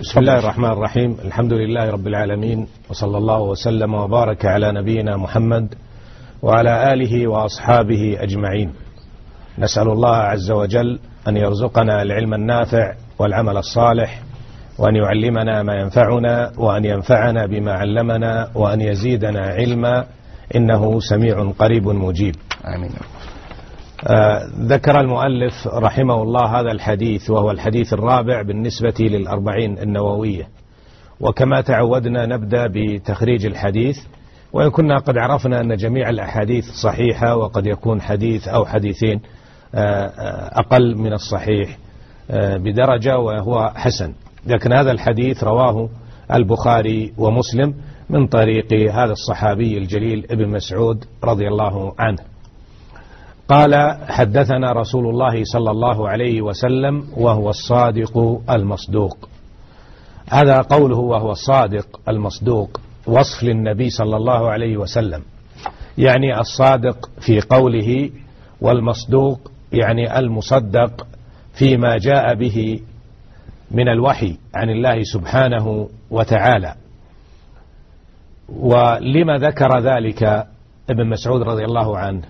بسم الله الرحمن الرحيم. الحمد لله رب العالمين وصلى الله وسلم وبارك على نبينا محمد وعلى آله وأصحابه أجمعين. نسأل الله عز وجل أن يرزقنا العلم النافع والعمل الصالح وأن يعلمنا ما ينفعنا وأن ينفعنا بما علمنا وأن يزيدنا علما إنه سميع قريب مجيب. آمين. ذكر المؤلف رحمه الله هذا الحديث وهو الحديث الرابع بالنسبة للأربعين النووية. وكما تعودنا نبدأ بتخريج الحديث وإن كنا قد عرفنا أن جميع الأحاديث صحيحة وقد يكون حديث أو حديثين آه أقل من الصحيح آه بدرجة وهو حسن. لكن هذا الحديث رواه البخاري ومسلم من طريق هذا الصحابي الجليل ابن مسعود رضي الله عنه. قال حدثنا رسول الله صلى الله عليه وسلم وهو الصادق المصدوق. هذا قوله وهو الصادق المصدوق وصف للنبي صلى الله عليه وسلم. يعني الصادق في قوله والمصدوق يعني المصدق فيما جاء به من الوحي عن الله سبحانه وتعالى. ولما ذكر ذلك ابن مسعود رضي الله عنه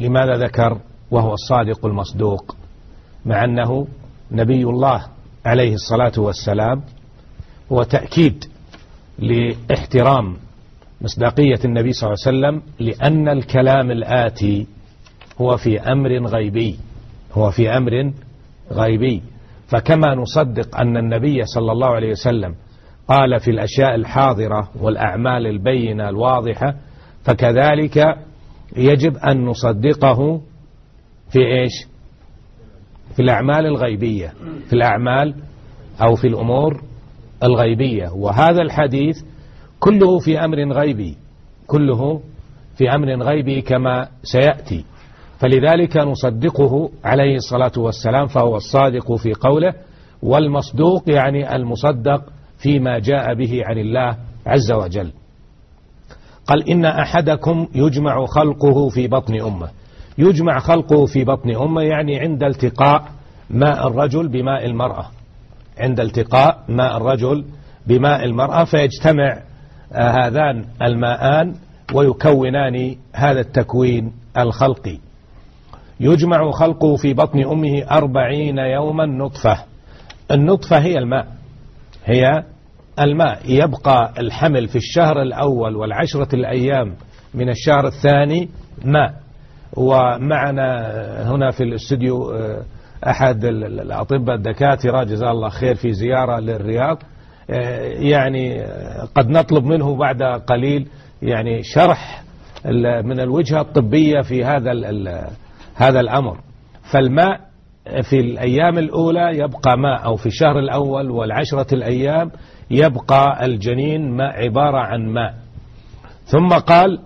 لماذا ذكر وهو الصادق المصدوق مع أنه نبي الله عليه الصلاة والسلام هو تأكيد لاحترام مصداقية النبي صلى الله عليه وسلم لأن الكلام الآتي هو في أمر غيبي هو في أمر غيبي. فكما نصدق أن النبي صلى الله عليه وسلم قال في الأشياء الحاضرة والأعمال البينة الواضحة فكذلك يجب أن نصدقه في إيش؟ في الأعمال الغيبية في الأعمال أو في الأمور الغيبية. وهذا الحديث كله في أمر غيبي كله في أمر غيبي كما سيأتي. فلذلك نصدقه عليه الصلاة والسلام فهو الصادق في قوله والمصدوق يعني المصدق فيما جاء به عن الله عز وجل. قال إن أحدكم يجمع خلقه في بطن أمه. يجمع خلقه في بطن أمه يعني عند التقاء ماء الرجل بماء المرأة. عند التقاء ماء الرجل بماء المرأة فيجتمع هذان الماءان ويكونان هذا التكوين الخلقي. يجمع خلقه في بطن أمه أربعين يوما نطفة. النطفة هي الماء. هي الماء يبقى الحمل في الشهر الأول والعشرة الأيام من الشهر الثاني ماء. ومعنا هنا في الاستوديو أحد الأطباء الدكاترة جزاه الله خير في زيارة للرياض. يعني قد نطلب منه بعد قليل يعني شرح من الوجهة الطبية في هذا هذا الأمر. فالماء في الأيام الأولى يبقى ماء أو في الشهر الأول والعشرة الأيام يبقى الجنين ماء عبارة عن ماء ثم قال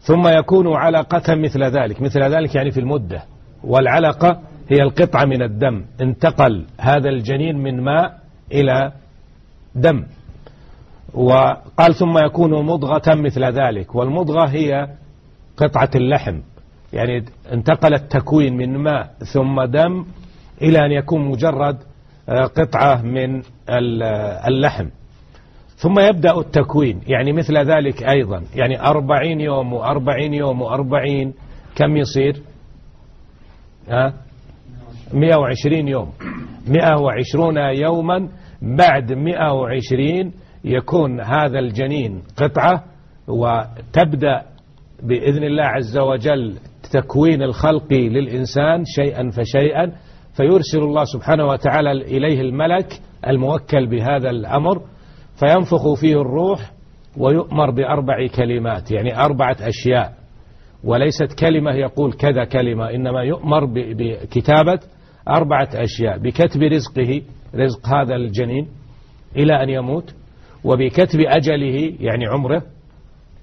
ثم يكون علقة مثل ذلك. مثل ذلك يعني في المدة. والعلقة هي القطعة من الدم. انتقل هذا الجنين من ماء إلى دم. وقال ثم يكون مضغة مثل ذلك. والمضغة هي قطعة اللحم. يعني انتقل التكوين من ماء ثم دم إلى أن يكون مجرد قطعة من اللحم. ثم يبدأ التكوين يعني مثل ذلك أيضا. يعني أربعين يوم وأربعين يوم وأربعين كم يصير؟ مئة وعشرين يوم. مئة وعشرون يوما بعد مئة وعشرين يكون هذا الجنين قطعة وتبدأ بإذن الله عز وجل تكوين الخلق للإنسان شيئا فشيئا. فيرسل الله سبحانه وتعالى إليه الملك الموكل بهذا الأمر فينفخ فيه الروح ويؤمر بأربع كلمات يعني أربعة أشياء. وليست كلمة يقول كذا كلمة إنما يؤمر بكتابة أربعة أشياء بكتب رزقه رزق هذا الجنين إلى أن يموت وبكتب أجله يعني عمره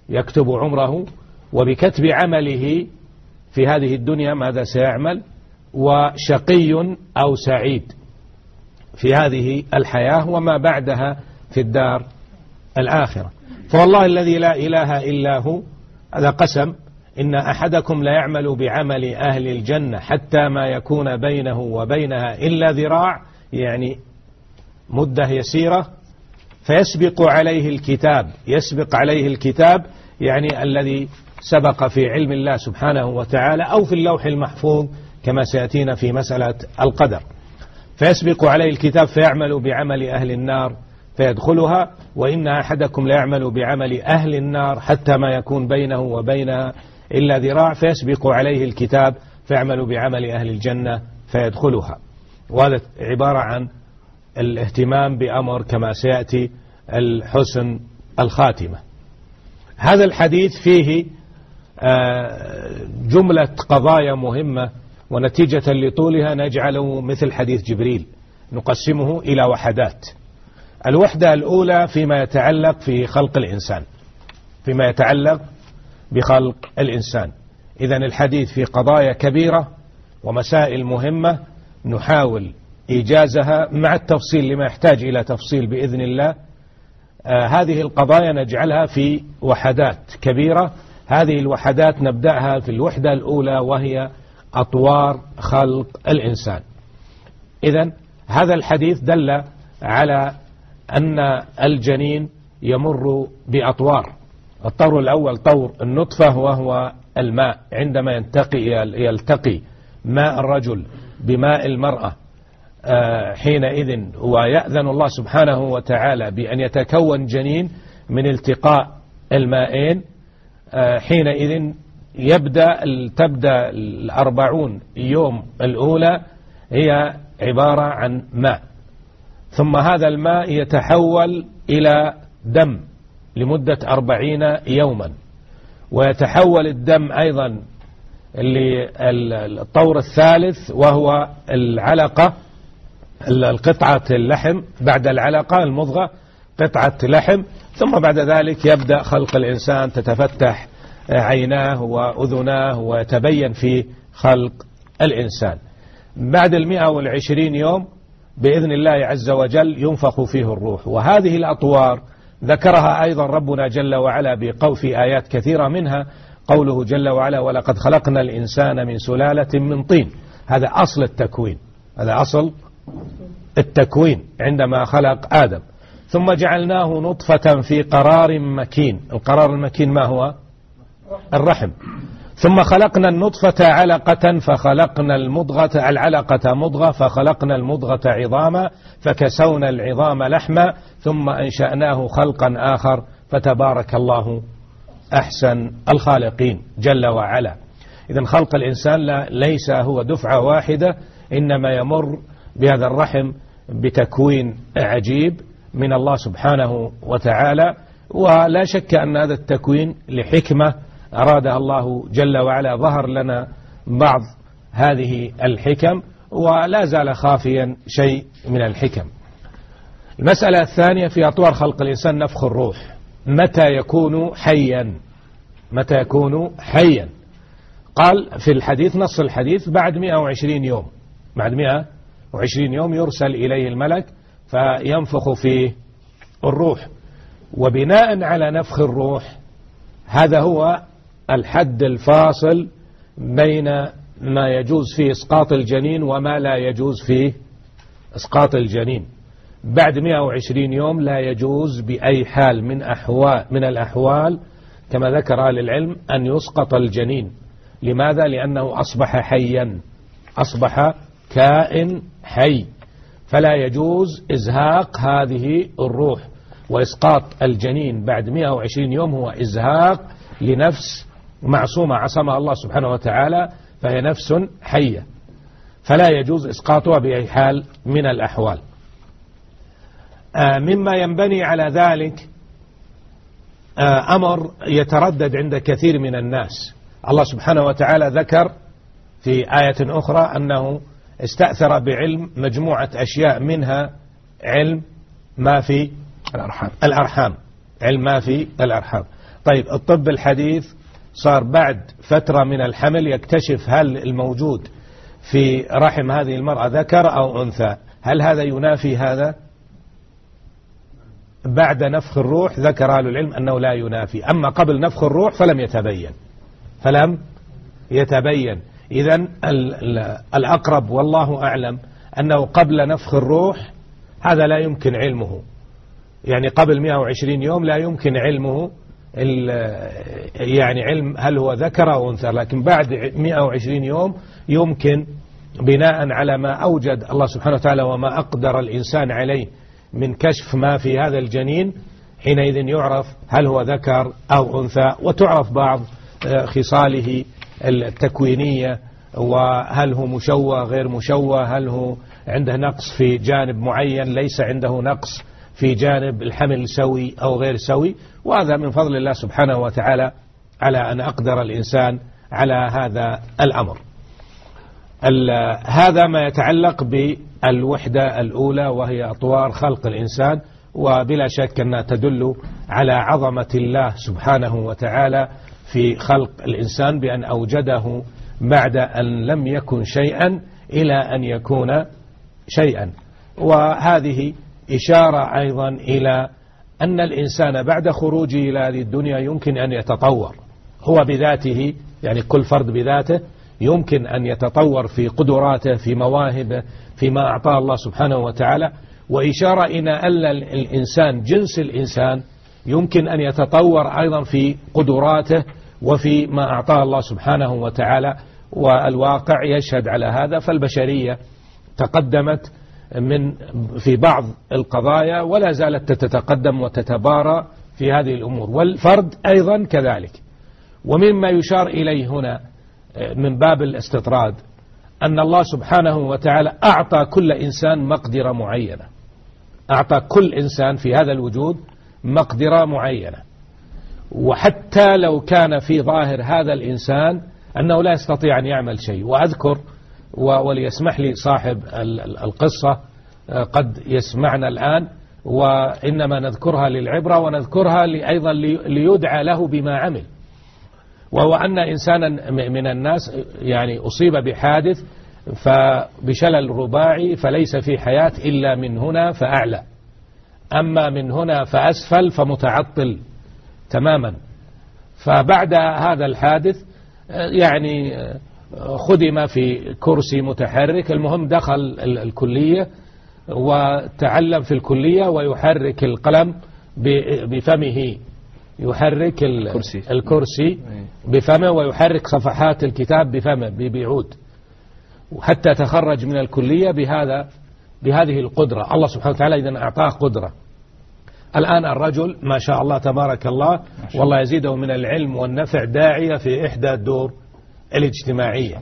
يكتب عمره وبكتب عمله في هذه الدنيا ماذا سيعمل؟ وشقي أو سعيد في هذه الحياة وما بعدها في الدار الآخرة. فوالله الذي لا إله إلا هو هذا قسم إن أحدكم لا يعمل بعمل أهل الجنة حتى ما يكون بينه وبينها إلا ذراع يعني مدة يسيرة فيسبق عليه الكتاب يسبق عليه الكتاب يعني الذي سبق في علم الله سبحانه وتعالى أو في اللوح المحفوظ كما سيأتينا في مسألة القدر. فيسبق عليه الكتاب فيعمل بعمل أهل النار فيدخلها وإن أحدكم ليعمل بعمل أهل النار حتى ما يكون بينه وبينها إلا ذراع فيسبق عليه الكتاب فيعمل بعمل أهل الجنة فيدخلها. وهذا عبارة عن الاهتمام بأمر كما سيأتي الحسن الخاتمة. هذا الحديث فيه آه، جملة قضايا مهمة ونتيجة لطولها نجعله مثل حديث جبريل نقسمه إلى وحدات. الوحدة الأولى فيما يتعلق في خلق الإنسان فيما يتعلق بخلق الإنسان. إذا الحديث في قضايا كبيرة ومسائل مهمة نحاول إيجازها مع التفصيل لما يحتاج إلى تفصيل بإذن الله. آه هذه القضايا نجعلها في وحدات كبيرة. هذه الوحدات نبدأها في الوحدة الأولى وهي أطوار خلق الإنسان. إذا هذا الحديث دل على أن الجنين يمر بأطوار. الطور الأول طور النطفة وهو الماء. عندما ينتقي يلتقي ماء الرجل بماء المرأة آه، حينئذ ويأذن الله سبحانه وتعالى بأن يتكون جنين من التقاء المائين آه، حينئذ يبدأ تبدأ الأربعون يوم الأولى هي عبارة عن ماء. ثم هذا الماء يتحول إلى دم لمدة أربعين يوما. ويتحول الدم أيضا للطور الثالث وهو العلقة القطعة اللحم بعد العلقة المضغة قطعة لحم. ثم بعد ذلك يبدأ خلق الإنسان تتفتح عيناه وأذناه ويتبين في خلق الإنسان. بعد المئة والعشرين يوم بإذن الله عز وجل ينفخ فيه الروح. وهذه الأطوار ذكرها أيضا ربنا جل وعلا في آيات كثيرة منها قوله جل وعلا ولقد خلقنا الإنسان من سلالة من طين هذا أصل التكوين. هذا أصل التكوين عندما خلق آدم. ثم جعلناه نطفة في قرار مكين. القرار المكين ما هو؟ الرحم. ثم خلقنا النطفة علقة فخلقنا المضغة العلقة مضغة فخلقنا المضغة عظاما فكسونا العظام لحما ثم أنشأناه خلقا آخر فتبارك الله أحسن الخالقين جل وعلا. إذا خلق الإنسان ليس هو دفعة واحدة إنما يمر بهذا الرحم بتكوين عجيب من الله سبحانه وتعالى ولا شك أن هذا التكوين لحكمة أرادها الله جل وعلا ظهر لنا بعض هذه الحكم ولا زال خافيا شيء من الحكم. المسألة الثانية في أطوار خلق الإنسان نفخ الروح. متى يكون حيا؟ متى يكون حيا؟ قال في الحديث نص الحديث بعد 120 يوم. بعد 120 يوم يرسل إليه الملك فينفخ فيه الروح. وبناء على نفخ الروح هذا هو الحد الفاصل بين ما يجوز فيه إسقاط الجنين وما لا يجوز فيه إسقاط الجنين. بعد 120 يوم لا يجوز بأي حال من أحوال من الأحوال كما ذكر أهل العلم أن يسقط الجنين. لماذا؟ لأنه أصبح حيا أصبح كائن حي. فلا يجوز إزهاق هذه الروح. وإسقاط الجنين بعد 120 يوم هو إزهاق لنفس معصومة عصمها الله سبحانه وتعالى فهي نفس حية. فلا يجوز إسقاطها بأي حال من الأحوال. آه، مما ينبني على ذلك آه، أمر يتردد عند كثير من الناس. الله سبحانه وتعالى ذكر في آية أخرى أنه استأثر بعلم مجموعة أشياء منها علم ما في الأرحام. الأرحام. علم ما في الأرحام. طيب الطب الحديث صار بعد فترة من الحمل يكتشف هل الموجود في رحم هذه المرأة ذكر أو أنثى. هل هذا ينافي هذا؟ بعد نفخ الروح ذكر أهل العلم أنه لا ينافي. أما قبل نفخ الروح فلم يتبين. فلم يتبين. إذا الأقرب والله أعلم أنه قبل نفخ الروح هذا لا يمكن علمه. يعني قبل 120 يوم لا يمكن علمه. يعني علم هل هو ذكر أو أنثى لكن بعد 120 يوم يمكن بناء على ما أوجد الله سبحانه وتعالى وما أقدر الإنسان عليه من كشف ما في هذا الجنين حينئذ يعرف هل هو ذكر أو أنثى وتعرف بعض آه، خصاله التكوينية وهل هو مشوه غير مشوه هل هو عنده نقص في جانب معين ليس عنده نقص في جانب الحمل سوي أو غير سوي وهذا من فضل الله سبحانه وتعالى على أن أقدر الإنسان على هذا الأمر. هذا ما يتعلق بالوحدة الأولى وهي أطوار خلق الإنسان وبلا شك أنها تدل على عظمة الله سبحانه وتعالى في خلق الإنسان بأن أوجده بعد أن لم يكن شيئا إلى أن يكون شيئا. وهذه إشارة أيضا إلى أن الإنسان بعد خروجه إلى هذه الدنيا يمكن أن يتطور. هو بذاته يعني كل فرد بذاته يمكن أن يتطور في قدراته في مواهبه فيما أعطاه الله سبحانه وتعالى. وإشارة إلى أن الإنسان جنس الإنسان يمكن أن يتطور أيضا في قدراته وفي ما أعطاه الله سبحانه وتعالى. والواقع يشهد على هذا فالبشرية تقدمت من في بعض القضايا ولا زالت تتقدم وتتبارى في هذه الأمور. والفرد أيضا كذلك. ومما يشار إليه هنا من باب الاستطراد أن الله سبحانه وتعالى أعطى كل إنسان مقدرة معينة. أعطى كل إنسان في هذا الوجود مقدرة معينة. وحتى لو كان في ظاهر هذا الإنسان أنه لا يستطيع أن يعمل شيء. وأذكر وليسمح لي صاحب القصة آه، قد يسمعنا الآن. وإنما نذكرها للعبرة ونذكرها أيضا ليدعى له بما عمل. وهو أن إنسانا من الناس يعني أصيب بحادث فبشلل رباعي فليس في حياة إلا من هنا فأعلى. أما من هنا فأسفل فمتعطل تماما. فبعد هذا الحادث آه، يعني آه، خدم في كرسي متحرك. المهم دخل الكلية وتعلم في الكلية ويحرك القلم بفمه. يحرك الكرسي, الكرسي بفمه ويحرك صفحات الكتاب بفمه بعود حتى تخرج من الكلية بهذا بهذه القدرة. الله سبحانه وتعالى إذا أعطاه قدرة. الآن الرجل ما شاء الله تبارك الله. والله يزيده من العلم والنفع داعية في إحدى الدور. الاجتماعية.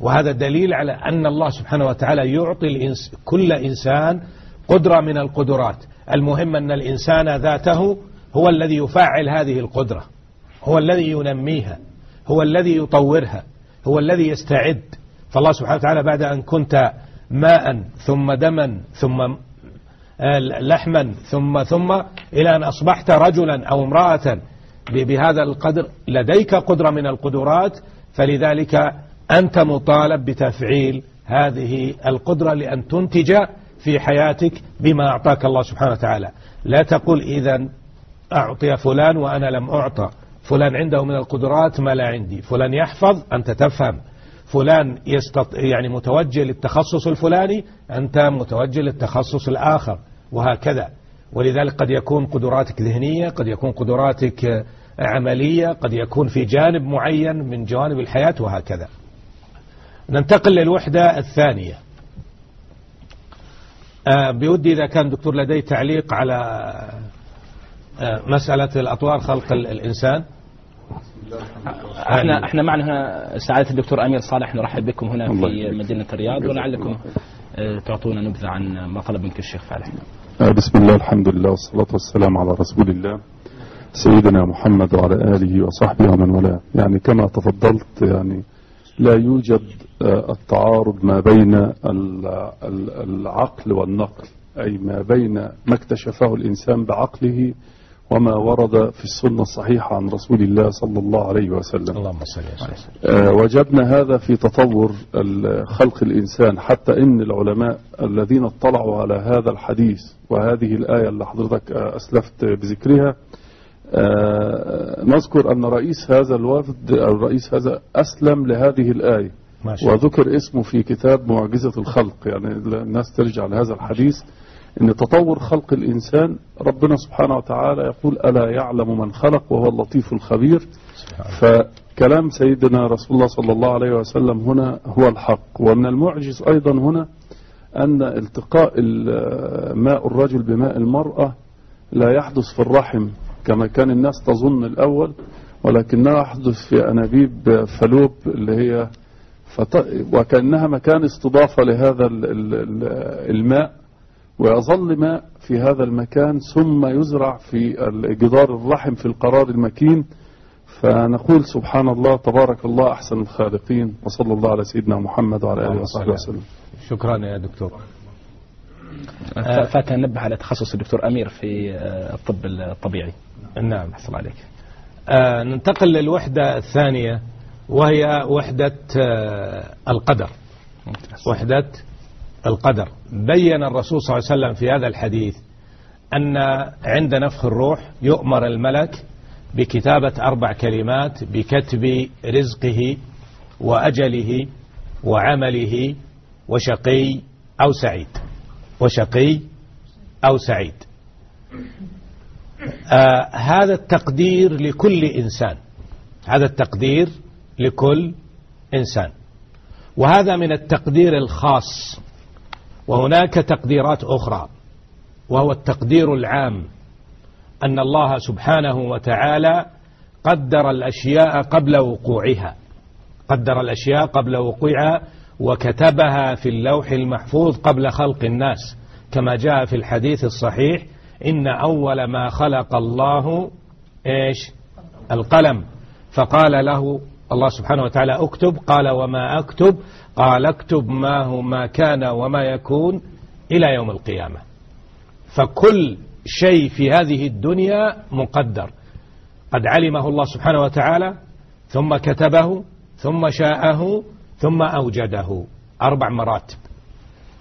وهذا دليل على أن الله سبحانه وتعالى يعطي كل إنسان قدرة من القدرات. المهم أن الإنسان ذاته هو الذي يفعل هذه القدرة. هو الذي ينميها. هو الذي يطورها. هو الذي يستعد. فالله سبحانه وتعالى بعد أن كنت ماء ثم دما ثم آه، لحما ثم ثم إلى أن أصبحت رجلا أو امرأة بهذا القدر لديك قدرة من القدرات فلذلك أنت مطالب بتفعيل هذه القدرة لأن تنتج في حياتك بما أعطاك الله سبحانه وتعالى. لا تقول إذا أعطي فلان وأنا لم أعطى فلان عنده من القدرات ما لا عندي. فلان يحفظ أنت تفهم. فلان يستط... يعني متوجه للتخصص الفلاني أنت متوجه للتخصص الآخر وهكذا. ولذلك قد يكون قدراتك ذهنية قد يكون قدراتك عملية قد يكون في جانب معين من جوانب الحياة وهكذا. ننتقل للوحدة الثانية. آه، بودي إذا كان دكتور لدي تعليق على آه، مسألة الأطوار خلق الإنسان. إحنا إحنا معنا هنا سعادة الدكتور أمير صالح نرحب بكم هنا في مدينة الرياض ولعلكم آه، تعطونا نبذة عن ما طلب منك الشيخ فالح. بسم الله الحمد لله والصلاة والسلام على رسول الله. سيدنا محمد وعلى آله وصحبه ومن والاه. يعني كما تفضلت يعني لا يوجد آه، التعارض ما بين العقل والنقل أي ما بين ما اكتشفه الإنسان بعقله وما ورد في السنة الصحيحة عن رسول الله صلى الله عليه وسلم. اللهم صل وسلم. وجدنا هذا في تطور خلق الإنسان حتى إن العلماء الذين اطلعوا على هذا الحديث وهذه الآية اللي حضرتك أسلفت بذكرها آه، نذكر أن رئيس هذا الوفد أو رئيس هذا أسلم لهذه الآية. وذكر اسمه في كتاب معجزة الخلق. يعني الناس ترجع لهذا الحديث إن تطور خلق الإنسان ربنا سبحانه وتعالى يقول ألا يعلم من خلق وهو اللطيف الخبير. فكلام سيدنا رسول الله صلى الله عليه وسلم هنا هو الحق. ومن المعجز أيضا هنا أن التقاء ال- ماء الرجل بماء المرأة لا يحدث في الرحم. كما كان الناس تظن الأول ولكنه يحدث في أنابيب فلوب اللي هي فت... وكأنها مكان استضافة لهذا ال- ال- ال- الماء ويظل ماء في هذا المكان ثم يزرع في جدار الرحم في القرار المكين. فنقول سبحان الله تبارك الله أحسن الخالقين وصلى الله على سيدنا محمد وعلى آله وصحبه وسلم. شكرا يا دكتور. ف- فأتنبه على تخصص الدكتور أمير في آه، الطب الطبيعي. نعم أحسن عليك. ننتقل للوحدة الثانية وهي وحدة القدر. ممتاز. وحدة القدر. بين الرسول صلى الله عليه وسلم في هذا الحديث أن عند نفخ الروح يؤمر الملك بكتابة أربع كلمات بكتب رزقه وأجله وعمله وشقي أو سعيد. وشقي أو سعيد. آه هذا التقدير لكل إنسان. هذا التقدير لكل إنسان. وهذا من التقدير الخاص. وهناك تقديرات أخرى. وهو التقدير العام. أن الله سبحانه وتعالى قدر الأشياء قبل وقوعها. قدر الأشياء قبل وقوعها وكتبها في اللوح المحفوظ قبل خلق الناس كما جاء في الحديث الصحيح إن أول ما خلق الله إيش؟ القلم. فقال له الله سبحانه وتعالى اكتب. قال وما أكتب؟ قال اكتب ما هو ما كان وما يكون إلى يوم القيامة. فكل شيء في هذه الدنيا مقدر. قد علمه الله سبحانه وتعالى ثم كتبه ثم شاءه ثم أوجده أربع مراتب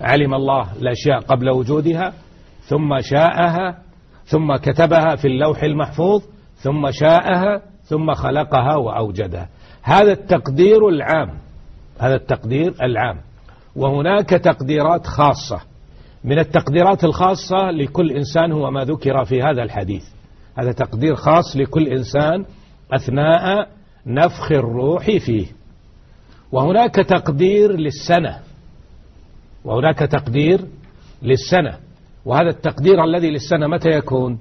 علم الله الأشياء قبل وجودها ثم شاءها ثم كتبها في اللوح المحفوظ ثم شاءها ثم خلقها وأوجدها هذا التقدير العام هذا التقدير العام. وهناك تقديرات خاصة. من التقديرات الخاصة لكل إنسان هو ما ذكر في هذا الحديث. هذا تقدير خاص لكل إنسان أثناء نفخ الروح فيه. وهناك تقدير للسنة. وهناك تقدير للسنة. وهذا التقدير الذي للسنة متى يكون؟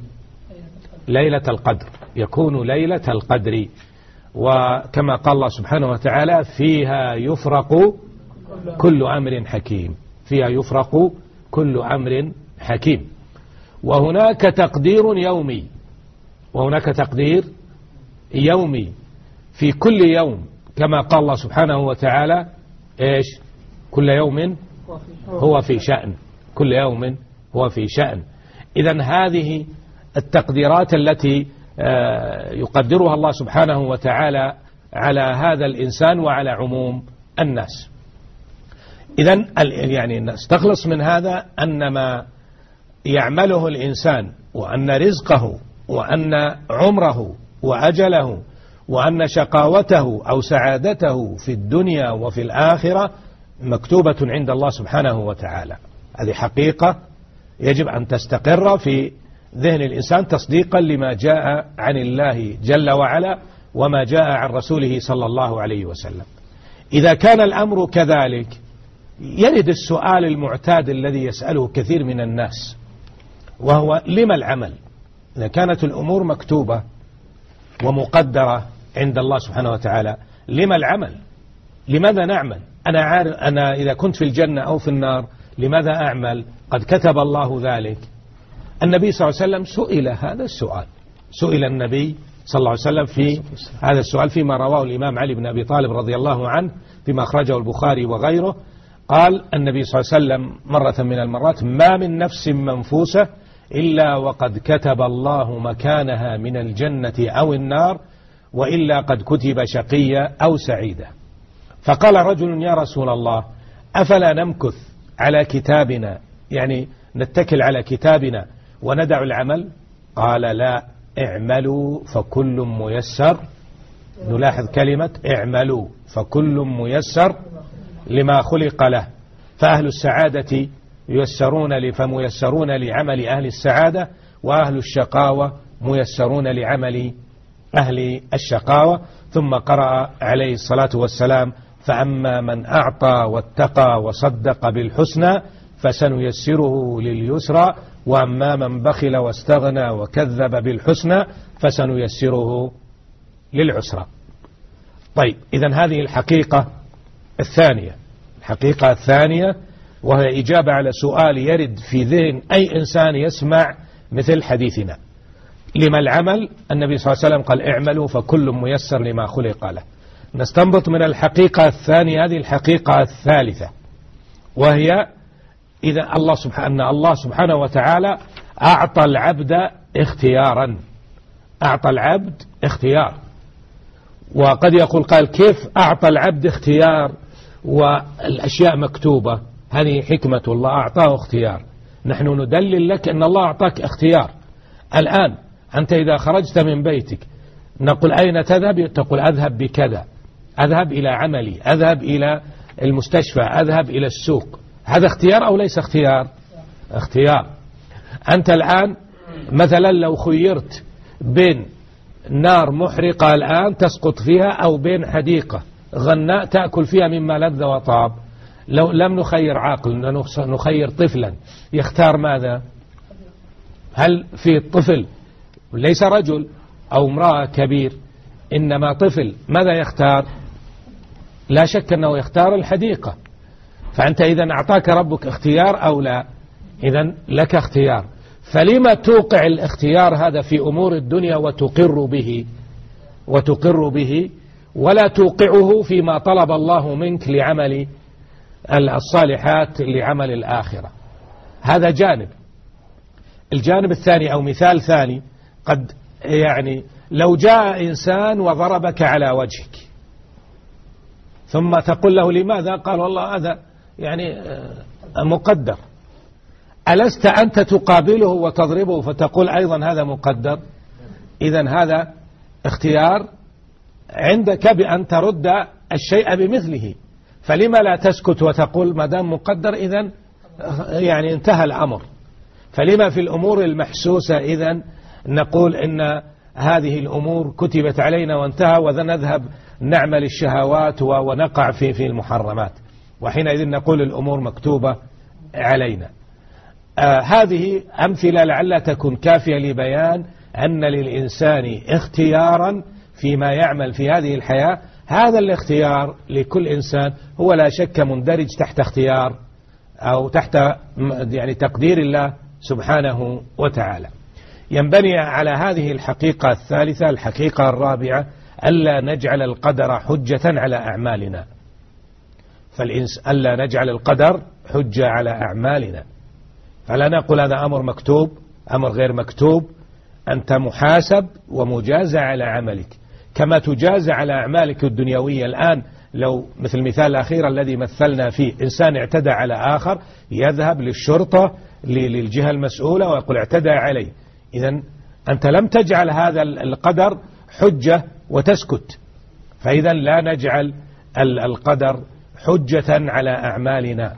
ليلة القدر. يكون ليلة القدر. وكما قال الله سبحانه وتعالى فيها يفرق كل أمر حكيم. فيها يفرق كل أمر حكيم. وهناك تقدير يومي. وهناك تقدير يومي. في كل يوم. كما قال الله سبحانه وتعالى إيش؟ كل يوم هو في شأن. كل يوم هو في شأن. إذا هذه التقديرات التي آه، يقدرها الله سبحانه وتعالى على هذا الإنسان وعلى عموم الناس. إذا يعني نستخلص من هذا أن ما يعمله الإنسان وأن رزقه وأن عمره وأجله وأن شقاوته أو سعادته في الدنيا وفي الآخرة مكتوبة عند الله سبحانه وتعالى. هذه حقيقة يجب أن تستقر في ذهن الإنسان تصديقا لما جاء عن الله جل وعلا وما جاء عن رسوله صلى الله عليه وسلم. إذا كان الأمر كذلك يرد السؤال المعتاد الذي يسأله كثير من الناس وهو لما العمل؟ إذا كانت الأمور مكتوبة ومقدرة عند الله سبحانه وتعالى. لما العمل؟ لماذا نعمل؟ أنا, عارف أنا إذا كنت في الجنة أو في النار لماذا أعمل؟ قد كتب الله ذلك. النبي صلى الله عليه وسلم سئل هذا السؤال. سئل النبي صلى الله عليه وسلم في هذا السؤال فيما رواه الإمام علي بن أبي طالب رضي الله عنه فيما أخرجه البخاري وغيره. قال النبي صلى الله عليه وسلم مرة من المرات ما من نفس منفوسة إلا وقد كتب الله مكانها من الجنة أو النار وإلا قد كتب شقية أو سعيدة فقال رجل يا رسول الله أفلا نمكث على كتابنا؟ يعني نتكل على كتابنا وندع العمل؟ قال لا اعملوا فكل ميسر. نلاحظ كلمة اعملوا فكل ميسر لما خلق له. فأهل السعادة ييسرون فميسرون لعمل أهل السعادة وأهل الشقاوة ميسرون لعمل أهل الشقاوة. ثم قرأ عليه الصلاة والسلام فأما من أعطى واتقى وصدق بالحسنى فسنيسره لليسرى وأما من بخل واستغنى وكذب بالحسنى فسنيسره للعسرى. طيب إذا هذه الحقيقة الثانية. الحقيقة الثانية وهي إجابة على سؤال يرد في ذهن أي إنسان يسمع مثل حديثنا. لما العمل؟ النبي صلى الله عليه وسلم قال اعملوا فكل ميسر لما خلق له. نستنبط من الحقيقة الثانية هذه الحقيقة الثالثة. وهي إذا الله سبحانه الله سبحانه وتعالى أعطى العبد اختيارا. أعطى العبد اختيار. وقد يقول قال كيف أعطى العبد اختيار والأشياء مكتوبة؟ هذه حكمة الله أعطاه اختيار. نحن ندلل لك أن الله أعطاك اختيار. الآن أنت إذا خرجت من بيتك نقول أين تذهب؟ تقول أذهب بكذا. أذهب إلى عملي أذهب إلى المستشفى أذهب إلى السوق. هذا اختيار أو ليس اختيار؟ اختيار. أنت الآن مثلا لو خيرت بين نار محرقة الآن تسقط فيها أو بين حديقة غناء تأكل فيها مما لذ وطاب. لو لم نخير عاقل نخير طفلا يختار ماذا؟ هل في الطفل ليس رجل أو امرأة كبير إنما طفل ماذا يختار؟ لا شك أنه يختار الحديقة. فأنت إذا أعطاك ربك اختيار أو لا؟ إذا لك اختيار. فلما توقع الاختيار هذا في أمور الدنيا وتقر به وتقر به ولا توقعه فيما طلب الله منك لعمل الصالحات لعمل الآخرة. هذا جانب. الجانب الثاني أو مثال ثاني قد يعني لو جاء إنسان وضربك على وجهك ثم تقول له لماذا؟ قال والله هذا يعني آه، مقدر. ألست أنت تقابله وتضربه فتقول أيضا هذا مقدر؟ إذا هذا اختيار عندك بأن ترد الشيء بمثله. فلما لا تسكت وتقول ما دام مقدر إذا يعني انتهى الأمر. فلما في الأمور المحسوسة إذا نقول إن هذه الأمور كتبت علينا وانتهى وذنذهب نعمل الشهوات ونقع في في المحرمات. وحينئذ نقول الأمور مكتوبة علينا. آه هذه أمثلة لعل تكون كافية لبيان أن للإنسان اختيارا فيما يعمل في هذه الحياة هذا الاختيار لكل إنسان هو لا شك مندرج تحت اختيار أو تحت يعني تقدير الله سبحانه وتعالى. ينبني على هذه الحقيقة الثالثة الحقيقة الرابعة ألا نجعل القدر حجة على أعمالنا. فالإنس ألا نجعل القدر حجة على أعمالنا. فلا نقول هذا أمر مكتوب أمر غير مكتوب أنت محاسب ومجازى على عملك. كما تجازى على أعمالك الدنيوية الآن. لو مثل المثال الأخير الذي مثلنا فيه إنسان اعتدى على آخر يذهب للشرطة للجهة المسؤولة ويقول اعتدى علي. إذا أنت لم تجعل هذا القدر حجة وتسكت. فإذا لا نجعل القدر حجة على أعمالنا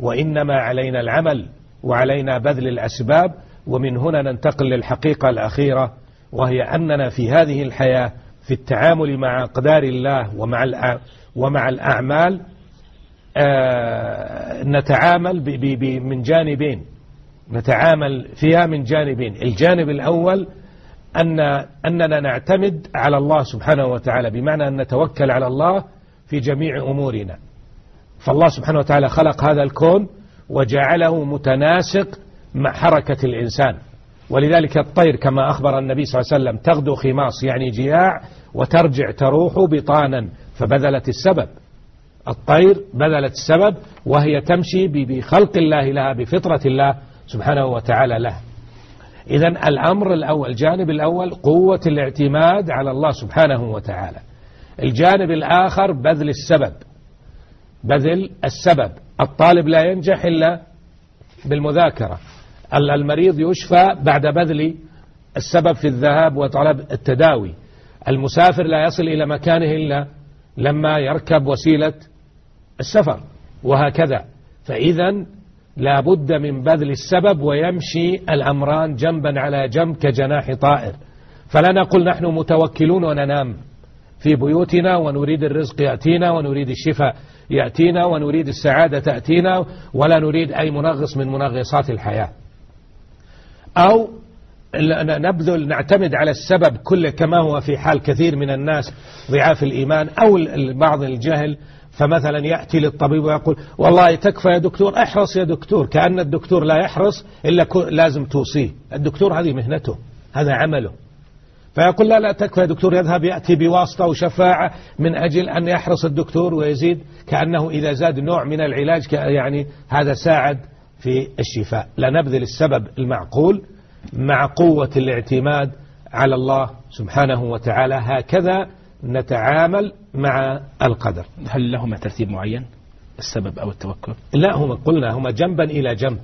وإنما علينا العمل وعلينا بذل الأسباب. ومن هنا ننتقل للحقيقة الأخيرة وهي أننا في هذه الحياة في التعامل مع أقدار الله ومع ومع الأعمال آه، نتعامل من جانبين. نتعامل فيها من جانبين. الجانب الأول أن أننا نعتمد على الله سبحانه وتعالى بمعنى أن نتوكل على الله في جميع أمورنا. فالله سبحانه وتعالى خلق هذا الكون وجعله متناسق مع حركة الإنسان. ولذلك الطير كما أخبر النبي صلى الله عليه وسلم تغدو خماص يعني جياع وترجع تروح بطانا فبذلت السبب. الطير بذلت السبب وهي تمشي بخلق الله لها بفطرة الله سبحانه وتعالى له. إذا الأمر الأول الجانب الأول قوة الاعتماد على الله سبحانه وتعالى. الجانب الآخر بذل السبب. بذل السبب. الطالب لا ينجح إلا بالمذاكرة. المريض يشفى بعد بذل السبب في الذهاب وطلب التداوي. المسافر لا يصل إلى مكانه إلا لما يركب وسيلة السفر وهكذا. فإذا لا بد من بذل السبب ويمشي الأمران جنبا على جنب كجناح طائر. فلا نقول نحن متوكلون وننام في بيوتنا ونريد الرزق يأتينا ونريد الشفاء يأتينا ونريد السعادة تأتينا ولا نريد أي منغص من منغصات الحياة. أو نبذل نعتمد على السبب كله كما هو في حال كثير من الناس ضعاف الإيمان أو بعض الجهل. فمثلا يأتي للطبيب ويقول والله تكفى يا دكتور احرص يا دكتور. كأن الدكتور لا يحرص إلا لازم توصيه. الدكتور هذه مهنته هذا عمله. فيقول لا لا تكفى يا دكتور. يذهب يأتي بواسطة وشفاعة من أجل أن يحرص الدكتور ويزيد. كأنه إذا زاد نوع من العلاج يعني هذا ساعد في الشفاء. لا نبذل السبب المعقول مع قوة الاعتماد على الله سبحانه وتعالى. هكذا نتعامل مع القدر. هل لهما ترتيب معين؟ السبب أو التوكل؟ لا هما قلنا هما جنبا إلى جنب.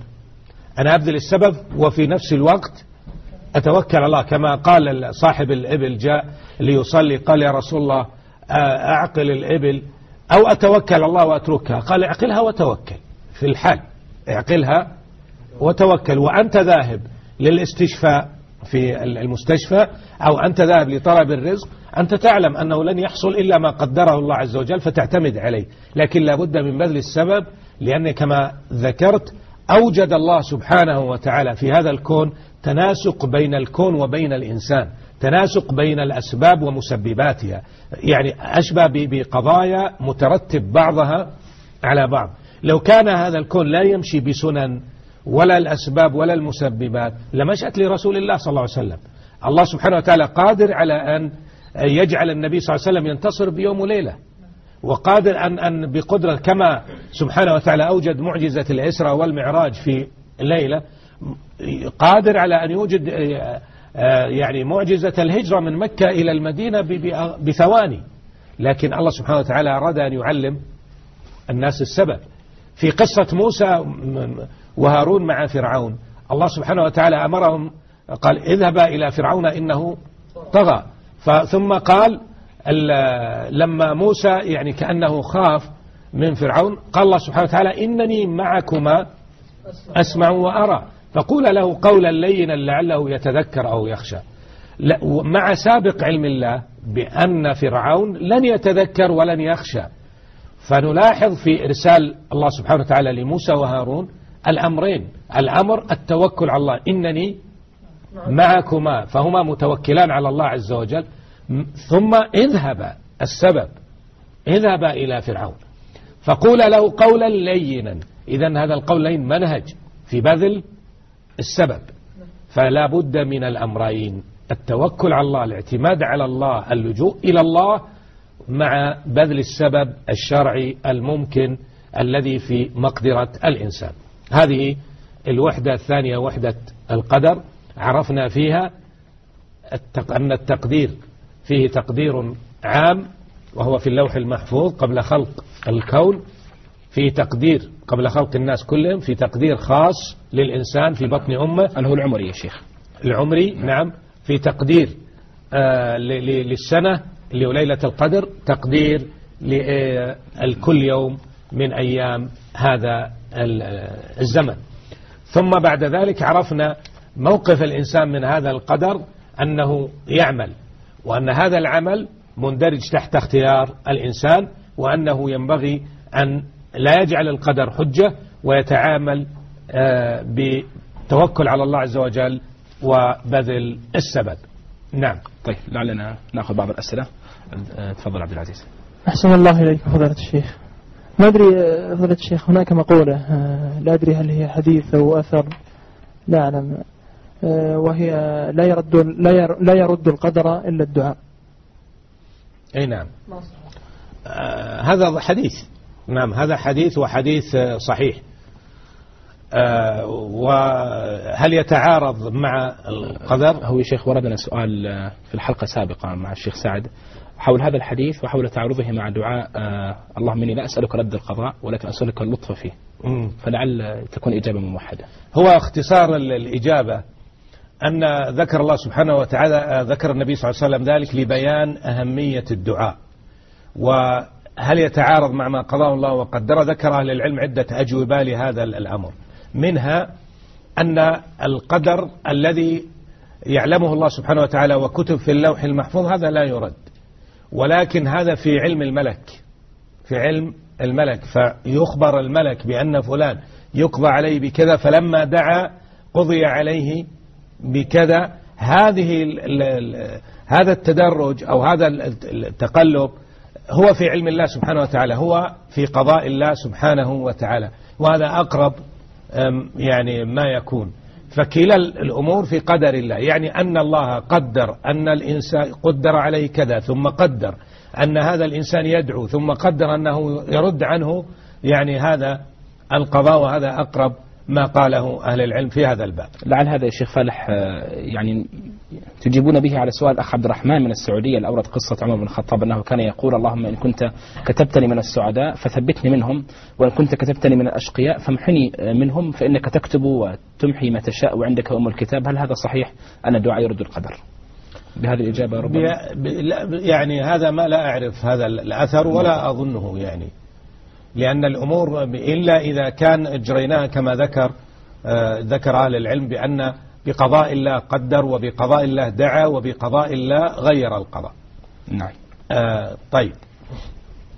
أنا أبذل السبب وفي نفس الوقت أتوكل الله. كما قال صاحب الإبل جاء ليصلي قال يا رسول الله أعقل الإبل أو أتوكل الله وأتركها. قال اعقلها وتوكل في الحال. اعقلها وتوكل. وأنت ذاهب للاستشفاء في المستشفى أو أنت ذاهب لطلب الرزق أنت تعلم أنه لن يحصل إلا ما قدره الله عز وجل فتعتمد عليه. لكن لابد من بذل السبب لأن كما ذكرت أوجد الله سبحانه وتعالى في هذا الكون تناسق بين الكون وبين الإنسان تناسق بين الأسباب ومسبباتها. يعني أشبه بقضايا مترتب بعضها على بعض. لو كان هذا الكون لا يمشي بسنن ولا الأسباب ولا المسببات لمشأت لرسول الله صلى الله عليه وسلم. الله سبحانه وتعالى قادر على أن يجعل النبي صلى الله عليه وسلم ينتصر بيوم وليلة وقادر أن, أن بقدرة كما سبحانه وتعالى أوجد معجزة الإسراء والمعراج في الليلة قادر على أن يوجد يعني معجزة الهجرة من مكة إلى المدينة بثواني. لكن الله سبحانه وتعالى أراد أن يعلم الناس السبب. في قصة موسى وهارون مع فرعون. الله سبحانه وتعالى أمرهم قال اذهبا إلى فرعون إنه طغى. ثم قال لما موسى يعني كأنه خاف من فرعون قال الله سبحانه وتعالى إنني معكما أسمع وأرى. فقول له قولا لينا لعله يتذكر أو يخشى. مع سابق علم الله بأن فرعون لن يتذكر ولن يخشى. فنلاحظ في إرسال الله سبحانه وتعالى لموسى وهارون الأمرين. الأمر التوكل على الله. إنني معكما. فهما متوكلان على الله عز وجل. ثم اذهب. السبب. اذهب إلى فرعون. فقول له قولا لينا. إذا هذا القول لين منهج في بذل السبب. فلا بد من الأمرين. التوكل على الله الاعتماد على الله اللجوء إلى الله مع بذل السبب الشرعي الممكن الذي في مقدرة الإنسان. هذه الوحدة الثانية وحدة القدر عرفنا فيها أن التقدير فيه تقدير عام وهو في اللوح المحفوظ قبل خلق الكون في تقدير قبل خلق الناس كلهم في تقدير خاص للإنسان في بطن أمة. أنه العمري يا شيخ. العمري نعم. في تقدير آه للسنة اللي هو ليلة القدر تقدير لكل يوم من أيام هذا الزمن. ثم بعد ذلك عرفنا موقف الإنسان من هذا القدر أنه يعمل وأن هذا العمل مندرج تحت اختيار الإنسان وأنه ينبغي أن لا يجعل القدر حجة ويتعامل بتوكل على الله عز وجل وبذل السبب. نعم. طيب لعلنا ناخذ بعض الأسئلة. تفضل عبد العزيز. أحسن الله إليك فضيلة الشيخ. ما أدري فضيلة الشيخ هناك مقولة لا أدري هل هي حديث أو أثر لا أعلم وهي لا يرد لا يرد القدر إلا الدعاء. أي نعم. آه هذا حديث. نعم هذا حديث وحديث صحيح. آه وهل يتعارض مع القدر؟ هو يا شيخ وردنا سؤال في الحلقة السابقة مع الشيخ سعد. حول هذا الحديث وحول تعرضه مع دعاء آه اللهم إني لا أسألك رد القضاء ولكن أسألك اللطف فيه. فلعل تكون إجابة موحدة. هو اختصار الإجابة أن ذكر الله سبحانه وتعالى ذكر النبي صلى الله عليه وسلم ذلك لبيان أهمية الدعاء. وهل يتعارض مع ما قضاه الله وقدر؟ ذكر أهل العلم عدة أجوبة لهذا الأمر. منها أن القدر الذي يعلمه الله سبحانه وتعالى وكتب في اللوح المحفوظ هذا لا يرد ولكن هذا في علم الملك في علم الملك فيخبر الملك بأن فلان يقضى عليه بكذا فلما دعا قضي عليه بكذا. هذه هذا التدرج أو هذا التقلب هو في علم الله سبحانه وتعالى هو في قضاء الله سبحانه وتعالى وهذا أقرب يعني ما يكون. فكلا الأمور في قدر الله يعني أن الله قدر أن الإنسان قدر عليه كذا ثم قدر أن هذا الإنسان يدعو ثم قدر أنه يرد عنه يعني هذا القضاء وهذا أقرب ما قاله أهل العلم في هذا الباب. لعل هذا يا شيخ فالح آه، يعني تجيبون به على سؤال الأخ عبد الرحمن من السعودية الأورد قصة عمر بن الخطاب أنه كان يقول اللهم إن كنت كتبتني من السعداء فثبتني منهم وإن كنت كتبتني من الأشقياء فامحني منهم فإنك تكتب وتمحي ما تشاء وعندك أم الكتاب. هل هذا صحيح؟ أن الدعاء يرد القدر. بهذه الإجابة ربما. يعني هذا ما لا أعرف هذا الأثر ولا أظنه يعني. لأن الأمور إلا إذا كان اجريناها كما ذكر آه، ذكر أهل العلم بأن بقضاء الله قدر وبقضاء الله دعا وبقضاء الله غير القضاء. نعم. آه طيب.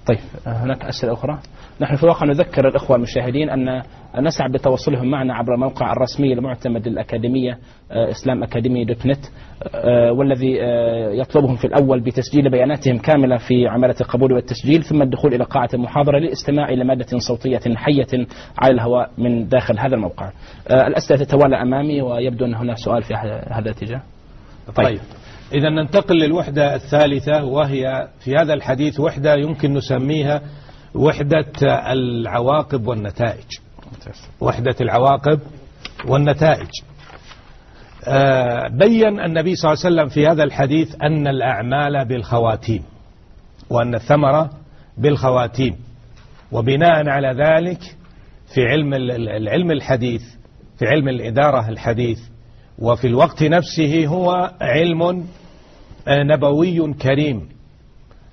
طيب هناك أسئلة أخرى؟ نحن في الواقع نذكر الإخوة المشاهدين أن نسعى بتواصلهم معنا عبر الموقع الرسمي المعتمد للأكاديمية آه، إسلام أكاديمي دوت نت آه، والذي آه، يطلبهم في الأول بتسجيل بياناتهم كاملة في عملة القبول والتسجيل ثم الدخول إلى قاعة المحاضرة للاستماع إلى مادة صوتية حية على الهواء من داخل هذا الموقع. الأسئلة تتوالى أمامي ويبدو أن هناك سؤال في هذا الاتجاه طيب, طيب. إذا ننتقل للوحدة الثالثة وهي في هذا الحديث وحدة يمكن نسميها وحدة العواقب والنتائج. وحدة العواقب والنتائج. آه، بين النبي صلى الله عليه وسلم في هذا الحديث أن الأعمال بالخواتيم وأن الثمرة بالخواتيم. وبناء على ذلك في علم العلم الحديث في علم الإدارة الحديث وفي الوقت نفسه هو علم آه، نبوي كريم.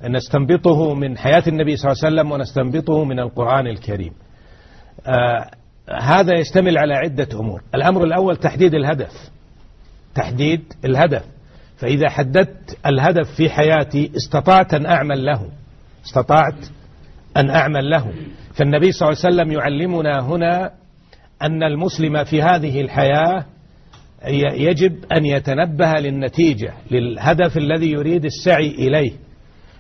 نستنبطه من حياة النبي صلى الله عليه وسلم ونستنبطه من القرآن الكريم. آه هذا يشتمل على عدة أمور. الأمر الأول تحديد الهدف. تحديد الهدف. فإذا حددت الهدف في حياتي استطعت أن أعمل له. استطعت أن أعمل له. فالنبي صلى الله عليه وسلم يعلمنا هنا أن المسلم في هذه الحياة يجب أن يتنبه للنتيجة للهدف الذي يريد السعي إليه.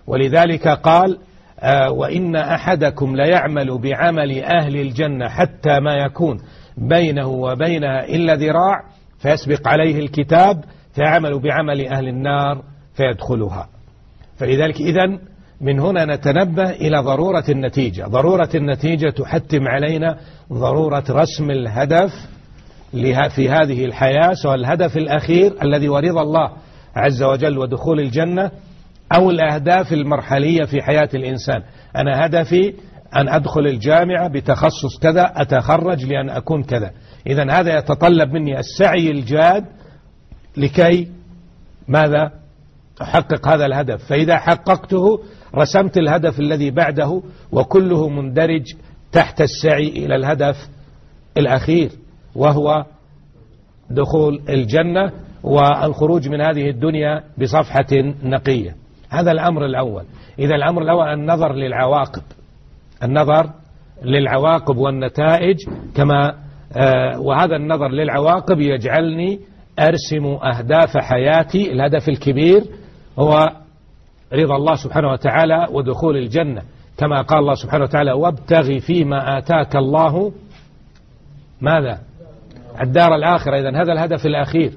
ولذلك قال آه، وإن أحدكم ليعمل بعمل أهل الجنة حتى ما يكون بينه وبينها إلا ذراع فيسبق عليه الكتاب فيعمل بعمل أهل النار فيدخلها. فلذلك إذن من هنا نتنبه إلى ضرورة النتيجة. ضرورة النتيجة تحتم علينا ضرورة رسم الهدف في هذه الحياة سواء الهدف الأخير الذي ورض الله عز وجل ودخول الجنة أو الأهداف المرحلية في حياة الإنسان. أنا هدفي أن أدخل الجامعة بتخصص كذا أتخرج لأن أكون كذا. إذا هذا يتطلب مني السعي الجاد لكي ماذا؟ أحقق هذا الهدف. فإذا حققته رسمت الهدف الذي بعده وكله مندرج تحت السعي إلى الهدف الأخير وهو دخول الجنة والخروج من هذه الدنيا بصفحة نقية. هذا الأمر الأول. إذا الأمر الأول النظر للعواقب. النظر للعواقب والنتائج كما آه، وهذا النظر للعواقب يجعلني أرسم أهداف حياتي. الهدف الكبير هو رضا الله سبحانه وتعالى ودخول الجنة. كما قال الله سبحانه وتعالى وابتغي فيما آتاك الله. ماذا؟ الدار الآخرة. إذا هذا الهدف الأخير.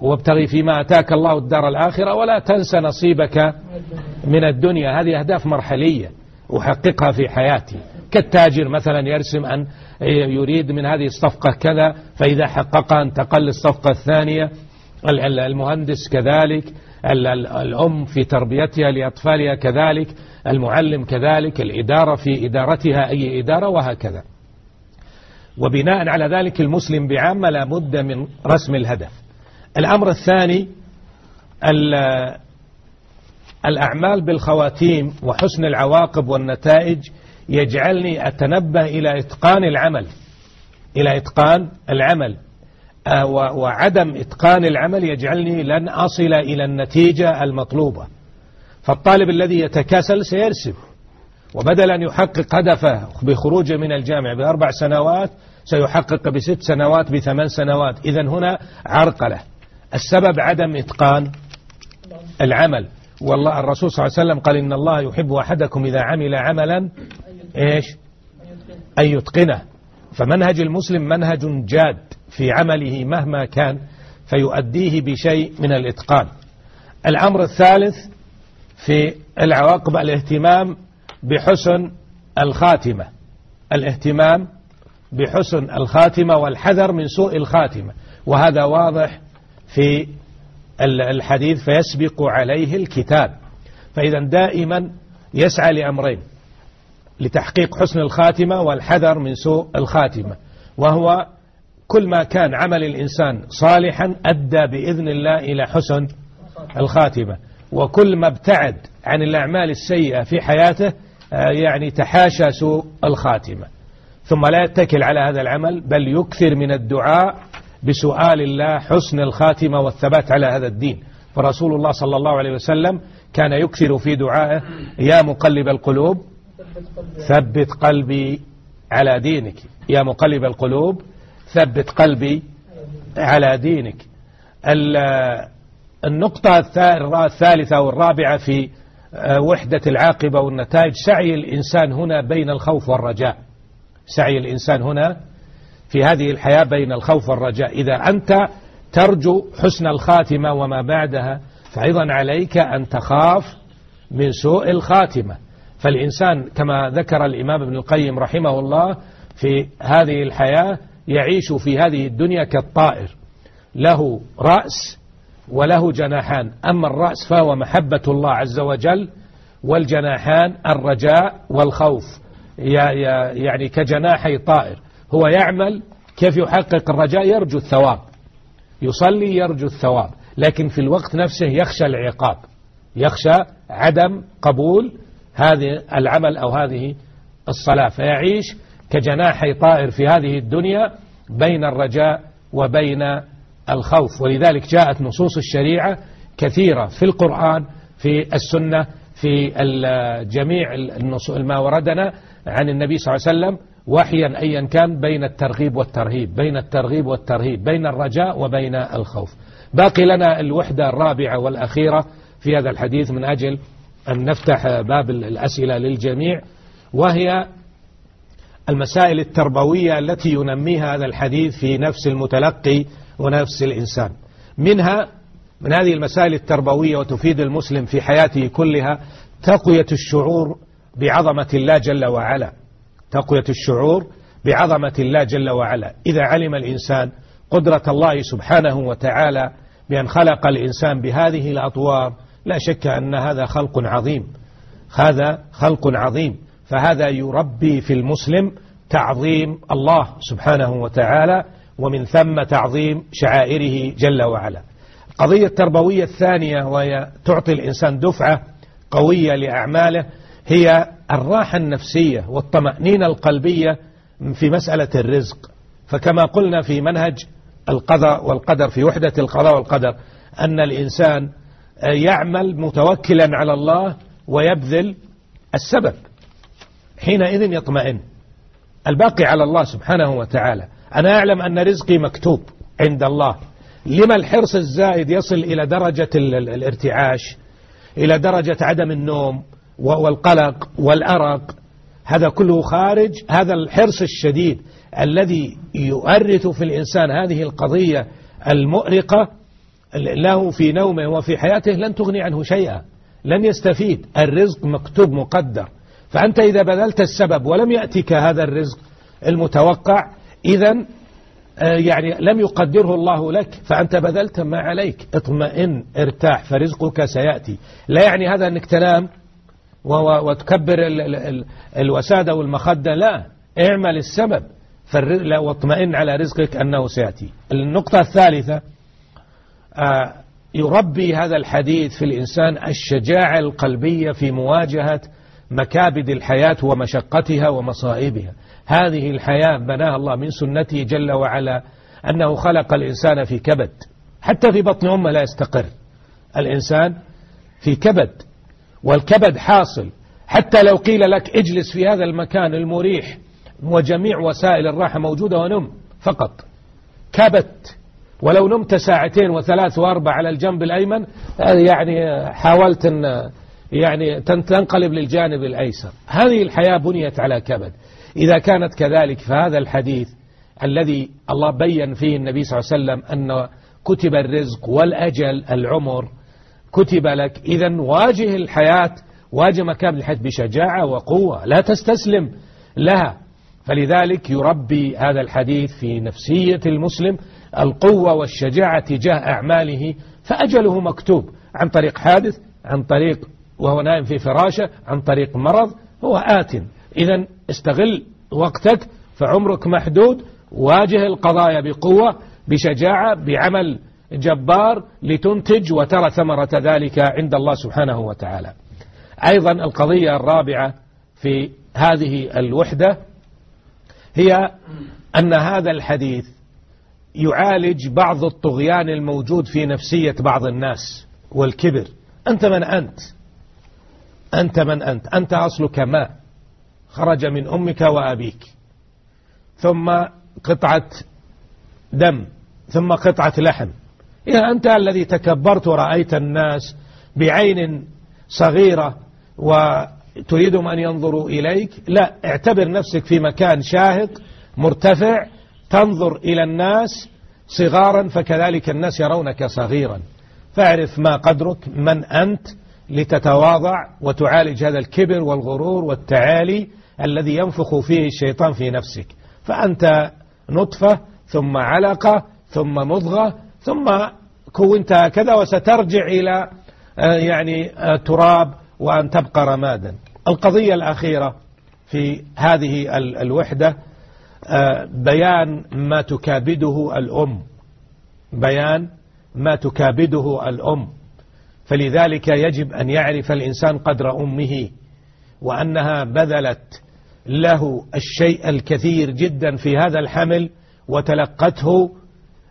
وابتغي فيما أتاك الله الدار الآخرة ولا تنسى نصيبك من الدنيا. هذه أهداف مرحلية أحققها في حياتي. كالتاجر مثلا يرسم أن يريد من هذه الصفقة كذا فإذا حققها انتقل للصفقة الثانية المهندس كذلك الأم في تربيتها لأطفالها كذلك المعلم كذلك الإدارة في إدارتها أي إدارة وهكذا. وبناء على ذلك المسلم بعامة لابد من رسم الهدف. الأمر الثاني الأعمال بالخواتيم وحسن العواقب والنتائج يجعلني أتنبه إلى إتقان العمل إلى إتقان العمل. آه، وعدم إتقان العمل يجعلني لن أصل إلى النتيجة المطلوبة. فالطالب الذي يتكاسل سيرسب وبدل أن يحقق هدفه بخروجه من الجامعة بأربع سنوات سيحقق بست سنوات بثمان سنوات. إذا هنا عرقلة السبب عدم إتقان العمل. والله الرسول صلى الله عليه وسلم قال إن الله يحب أحدكم إذا عمل عملا إيش؟ أن يتقنه. فمنهج المسلم منهج جاد في عمله مهما كان فيؤديه بشيء من الإتقان. الأمر الثالث في العواقب الاهتمام بحسن الخاتمة. الاهتمام بحسن الخاتمة والحذر من سوء الخاتمة. وهذا واضح في الحديث فيسبق عليه الكتاب. فإذا دائما يسعى لأمرين لتحقيق حسن الخاتمة والحذر من سوء الخاتمة وهو كل ما كان عمل الإنسان صالحا أدى بإذن الله إلى حسن الخاتمة. وكل ما ابتعد عن الأعمال السيئة في حياته آه، يعني تحاشى سوء الخاتمة. ثم لا يتكل على هذا العمل بل يكثر من الدعاء بسؤال الله حسن الخاتمة والثبات على هذا الدين. فرسول الله صلى الله عليه وسلم كان يكثر في دعائه يا مقلب القلوب ثبت قلبي على دينك. يا مقلب القلوب ثبت قلبي على دينك. النقطة الثالثة والرابعة في آه، وحدة العاقبة والنتائج سعي الإنسان هنا بين الخوف والرجاء. سعي الإنسان هنا في هذه الحياة بين الخوف والرجاء. إذا أنت ترجو حسن الخاتمة وما بعدها فأيضا عليك أن تخاف من سوء الخاتمة. فالإنسان كما ذكر الإمام ابن القيم رحمه الله في هذه الحياة يعيش في هذه الدنيا كالطائر. له رأس وله جناحان. أما الرأس فهو محبة الله عز وجل والجناحان الرجاء والخوف. يعني كجناحي طائر. هو يعمل كيف يحقق الرجاء يرجو الثواب. يصلي يرجو الثواب. لكن في الوقت نفسه يخشى العقاب. يخشى عدم قبول هذه العمل أو هذه الصلاة. فيعيش كجناحي طائر في هذه الدنيا بين الرجاء وبين الخوف. ولذلك جاءت نصوص الشريعة كثيرة في القرآن في السنة في جميع ما وردنا عن النبي صلى الله عليه وسلم وحيا أيا كان بين الترغيب والترهيب بين الترغيب والترهيب بين الرجاء وبين الخوف. باقي لنا الوحدة الرابعة والأخيرة في هذا الحديث من أجل أن نفتح باب الأسئلة للجميع وهي المسائل التربوية التي ينميها هذا الحديث في نفس المتلقي ونفس الإنسان. منها من هذه المسائل التربوية وتفيد المسلم في حياته كلها تقوية الشعور بعظمة الله جل وعلا. تقوية الشعور بعظمة الله جل وعلا. إذا علم الإنسان قدرة الله سبحانه وتعالى بأن خلق الإنسان بهذه الأطوار لا شك أن هذا خلق عظيم. هذا خلق عظيم. فهذا يربي في المسلم تعظيم الله سبحانه وتعالى ومن ثم تعظيم شعائره جل وعلا. القضية التربوية الثانية وهي تعطي الإنسان دفعة قوية لأعماله هي الراحة النفسية والطمأنينة القلبية في مسألة الرزق. فكما قلنا في منهج القضاء والقدر في وحدة القضاء والقدر أن الإنسان يعمل متوكلا على الله ويبذل السبب حينئذ يطمئن. الباقي على الله سبحانه وتعالى. أنا أعلم أن رزقي مكتوب عند الله. لما الحرص الزائد يصل إلى درجة الارتعاش إلى درجة عدم النوم والقلق والأرق. هذا كله خارج هذا الحرص الشديد الذي يؤرث في الإنسان هذه القضية المؤرقة له في نومه وفي حياته لن تغني عنه شيئا لن يستفيد. الرزق مكتوب مقدر. فأنت إذا بذلت السبب ولم يأتك هذا الرزق المتوقع إذا آه، يعني لم يقدره الله لك فأنت بذلت ما عليك. اطمئن ارتاح فرزقك سيأتي. لا يعني هذا أنك تنام وتكبر الوسادة والمخدة. لا اعمل السبب واطمئن على رزقك أنه سيأتي. النقطة الثالثة آه، يربي هذا الحديث في الإنسان الشجاعة القلبية في مواجهة مكابد الحياة ومشقتها ومصائبها. هذه الحياة بناها الله من سنته جل وعلا أنه خلق الإنسان في كبد. حتى في بطن أمه لا يستقر. الإنسان في كبد. والكبد حاصل. حتى لو قيل لك اجلس في هذا المكان المريح وجميع وسائل الراحة موجودة ونم فقط. كبت. ولو نمت ساعتين وثلاث وأربع على الجنب الأيمن يعني حاولت أن يعني تنقلب للجانب الأيسر. هذه الحياة بنيت على كبد. إذا كانت كذلك فهذا الحديث الذي الله بين فيه النبي صلى الله عليه وسلم أن كتب الرزق والأجل العمر كتب لك. إذا واجه الحياة واجه مكان الحياة بشجاعة وقوة لا تستسلم لها. فلذلك يربي هذا الحديث في نفسية المسلم القوة والشجاعة تجاه أعماله فأجله مكتوب عن طريق حادث عن طريق وهو نائم في فراشه عن طريق مرض هو آت. إذا استغل وقتك فعمرك محدود واجه القضايا بقوة بشجاعة بعمل جبار لتنتج وترى ثمرة ذلك عند الله سبحانه وتعالى. أيضا القضية الرابعة في هذه الوحدة هي أن هذا الحديث يعالج بعض الطغيان الموجود في نفسية بعض الناس والكبر. أنت من أنت؟ أنت من أنت؟ أنت أصلك ماء خرج من أمك وأبيك. ثم قطعة دم ثم قطعة لحم. إذا أنت الذي تكبرت ورأيت الناس بعين صغيرة وتريدهم أن ينظروا إليك لا اعتبر نفسك في مكان شاهق مرتفع تنظر إلى الناس صغارا فكذلك الناس يرونك صغيرا. فاعرف ما قدرك من أنت لتتواضع وتعالج هذا الكبر والغرور والتعالي الذي ينفخ فيه الشيطان في نفسك. فأنت نطفة ثم علقة ثم مضغة ثم كونت هكذا وسترجع إلى آه، يعني آه، تراب وأن تبقى رمادا. القضية الأخيرة في هذه الوحدة آه، بيان ما تكابده الأم. بيان ما تكابده الأم. فلذلك يجب أن يعرف الإنسان قدر أمه وأنها بذلت له الشيء الكثير جدا في هذا الحمل وتلقته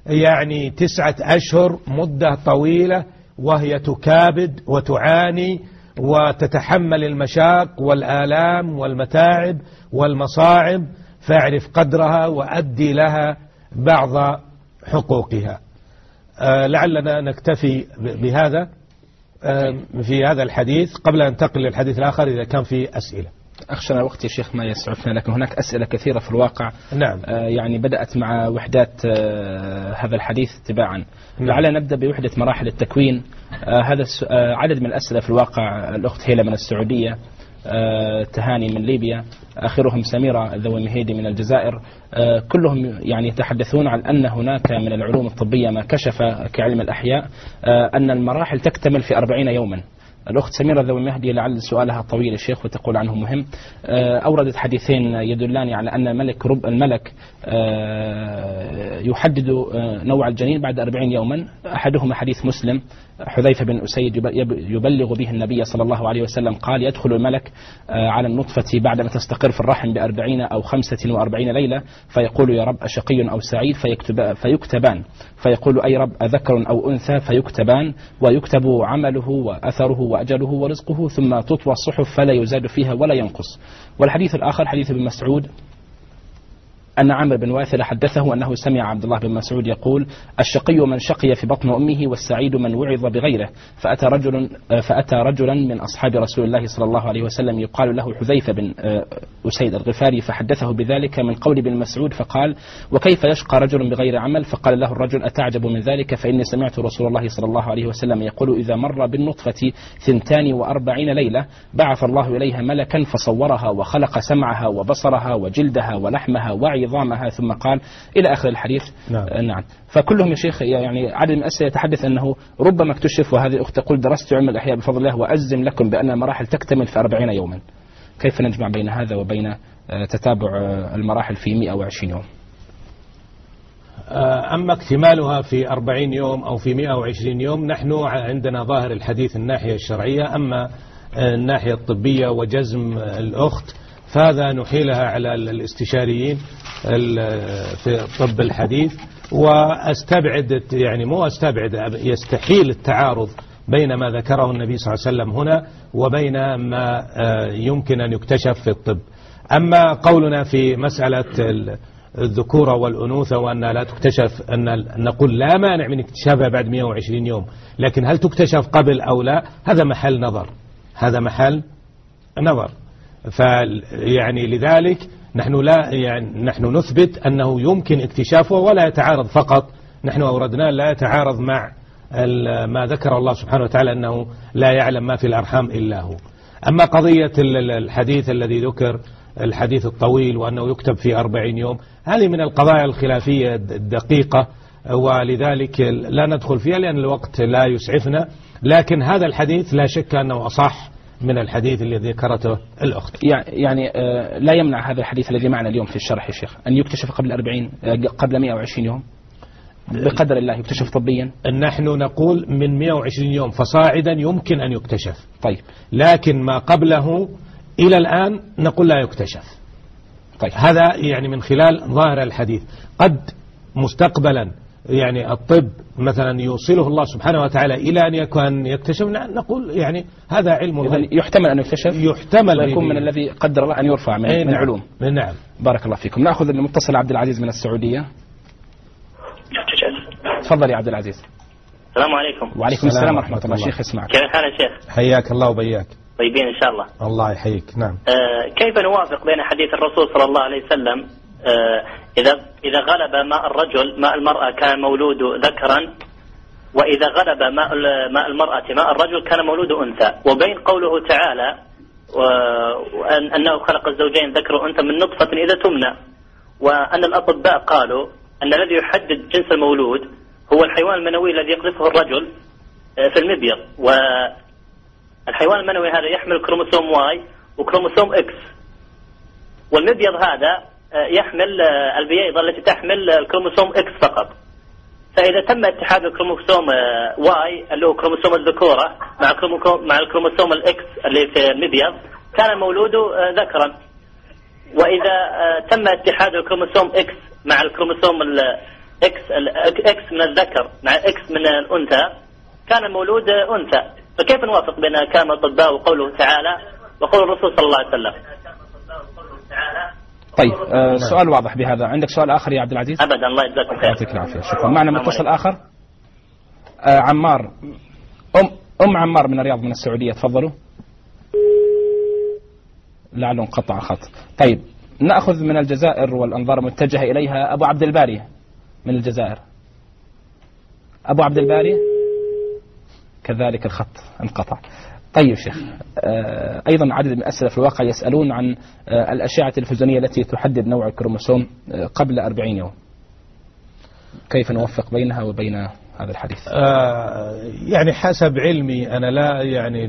يعني تسعة أشهر مدة طويلة وهي تكابد وتعاني وتتحمل المشاق والآلام والمتاعب والمصاعب فاعرف قدرها وأدي لها بعض حقوقها. آه، لعلنا نكتفي بهذا آه، في هذا الحديث قبل أن ننتقل للحديث الآخر إذا كان في أسئلة. أخشى الوقت يا شيخ ما يسعفنا لكن هناك أسئلة كثيرة في الواقع. نعم. آه يعني بدأت مع وحدات آه هذا الحديث تباعا. نعم. لعلنا نبدأ بوحدة مراحل التكوين. آه هذا عدد من الأسئلة في الواقع الأخت هيلة من السعودية تهاني من ليبيا آخرهم سميرة ذوي مهيدي من الجزائر. كلهم يعني يتحدثون عن أن هناك من العلوم الطبية ما كشف كعلم الأحياء أن المراحل تكتمل في أربعين يوما. الأخت سميرة ذوي مهدي لعل سؤالها طويل الشيخ وتقول عنه مهم. آه، أوردت حديثين يدلان على أن الملك رب الملك آه، يحدد آه، نوع الجنين بعد أربعين يوما. أحدهما حديث مسلم. حذيفة بن أسيد يبلغ به النبي صلى الله عليه وسلم قال يدخل الملك على النطفة بعدما تستقر في الرحم بأربعين أو خمسة وأربعين ليلة فيقول يا رب أشقي أو سعيد؟ فيكتب فيكتبان. فيقول أي رب أذكر أو أنثى فيكتبان. ويكتب عمله وأثره وأجله ورزقه ثم تطوى الصحف فلا يزاد فيها ولا ينقص. والحديث الآخر حديث ابن مسعود أن عامر بن واثلة حدثه أنه سمع عبد الله بن مسعود يقول الشقي من شقي في بطن أمه والسعيد من وعظ بغيره. فأتى رجل فأتى رجلا من أصحاب رسول الله صلى الله عليه وسلم يقال له حذيفة بن آه، أسيد الغفاري فحدثه بذلك من قول ابن مسعود فقال وكيف يشقى رجل بغير عمل؟ فقال له الرجل أتعجب من ذلك؟ فإني سمعت رسول الله صلى الله عليه وسلم يقول إذا مر بالنطفة ثنتان وأربعين ليلة بعث الله إليها ملكا فصورها وخلق سمعها وبصرها وجلدها ولحمها وعي عظامها ثم قال إلى آخر الحديث. نعم, آه، نعم. فكلهم يا شيخ يعني عدد من الأسئلة يتحدث أنه ربما اكتشف وهذه الأخت تقول درست علم الأحياء بفضل الله وأزم لكم بأن المراحل تكتمل في أربعين يوما. كيف نجمع بين هذا وبين آه، تتابع آه، المراحل في 120 يوم؟ أما اكتمالها في 40 يوم أو في 120 يوم نحن عندنا ظاهر الحديث الناحية الشرعية. أما الناحية الطبية وجزم الأخت فهذا نحيلها على الاستشاريين في الطب الحديث وأستبعد يعني مو أستبعد يستحيل التعارض بين ما ذكره النبي صلى الله عليه وسلم هنا وبين ما آه، يمكن أن يكتشف في الطب. أما قولنا في مسألة الذكورة والأنوثة وأن لا تكتشف أن نقول لا مانع من اكتشافها بعد 120 يوم لكن هل تكتشف قبل أو لا؟ هذا محل نظر. هذا محل نظر. فيعني لذلك نحن لا يعني نحن نثبت أنه يمكن اكتشافه ولا يتعارض فقط. نحن أوردناه لا يتعارض مع ما ذكر الله سبحانه وتعالى أنه لا يعلم ما في الأرحام إلا هو. أما قضية الحديث الذي ذكر الحديث الطويل وأنه يكتب في أربعين يوم هذه من القضايا الخلافية الدقيقة ولذلك لا ندخل فيها لأن الوقت لا يسعفنا لكن هذا الحديث لا شك أنه أصح من الحديث الذي ذكرته الأخت. يعني آه، لا يمنع هذا الحديث الذي معنا اليوم في الشرح يا شيخ. أن يكتشف قبل 40 آه، قبل 120 يوم؟ بقدر الله يكتشف طبيا؟ نحن نقول من 120 يوم فصاعدا يمكن أن يكتشف. طيب. لكن ما قبله إلى الآن نقول لا يكتشف. طيب. هذا يعني من خلال ظاهر الحديث. قد مستقبلا يعني الطب مثلا يوصله الله سبحانه وتعالى إلى أن يكون يكتشف. نقول يعني هذا علم إذن يحتمل أن يكتشف. يحتمل ويكون من الذي قدر الله أن يرفع من, من نعم. العلوم. نعم. بارك الله فيكم. نأخذ المتصل عبد العزيز من السعودية. تفضل يا عبد العزيز. السلام عليكم. وعليكم السلام ورحمة الله. شيخ اسمعك. كيف الحال يا شيخ؟ حياك الله وبياك. طيبين إن شاء الله. الله يحييك. نعم. آه كيف نوافق بين حديث الرسول صلى الله عليه وسلم إذا إذا غلب ماء الرجل ماء المرأة كان مولود ذكرا وإذا غلب ماء ماء المرأة ماء الرجل كان مولود أنثى. وبين قوله تعالى أنه خلق الزوجين ذكر وأنثى من نطفة إذا تمنى. وأن الأطباء قالوا أن الذي يحدد جنس المولود هو الحيوان المنوي الذي يقذفه الرجل آه، في المبيض. والحيوان المنوي هذا يحمل كروموسوم Y وكروموسوم X. والمبيض هذا آه، يحمل آه، البييضة التي تحمل الكروموسوم X فقط. فإذا تم اتحاد الكروموسوم Y اللي هو كروموسوم الذكورة مع مع الكروموسوم ال X اللي في المبيض كان المولود ذكرا. وإذا تم اتحاد الكروموسوم إكس مع الكروموسوم إكس إكس من الذكر مع إكس من الأنثى كان المولود أنثى. فكيف نوافق بين كلام الأطباء وقوله تعالى وقول الرسول صلى الله عليه وسلم؟ طيب آه سؤال واضح بهذا. عندك سؤال آخر يا عبد العزيز؟ ابدا الله يجزاكم خير. يعطيك العافية شكرا. معنا متصل آخر. آه عمار. أم أم عمار من الرياض من السعودية تفضلوا. لعله انقطع خط. طيب نأخذ من الجزائر والأنظار متجهة إليها أبو عبد الباري من الجزائر. أبو عبد الباري؟ كذلك الخط انقطع. طيب شيخ آه، أيضا عدد من الأسئلة في الواقع يسألون عن آه، الأشعة التلفزيونية التي تحدد نوع الكروموسوم آه، قبل 40 يوم. كيف نوفق بينها وبين هذا الحديث؟ يعني حسب علمي أنا لا يعني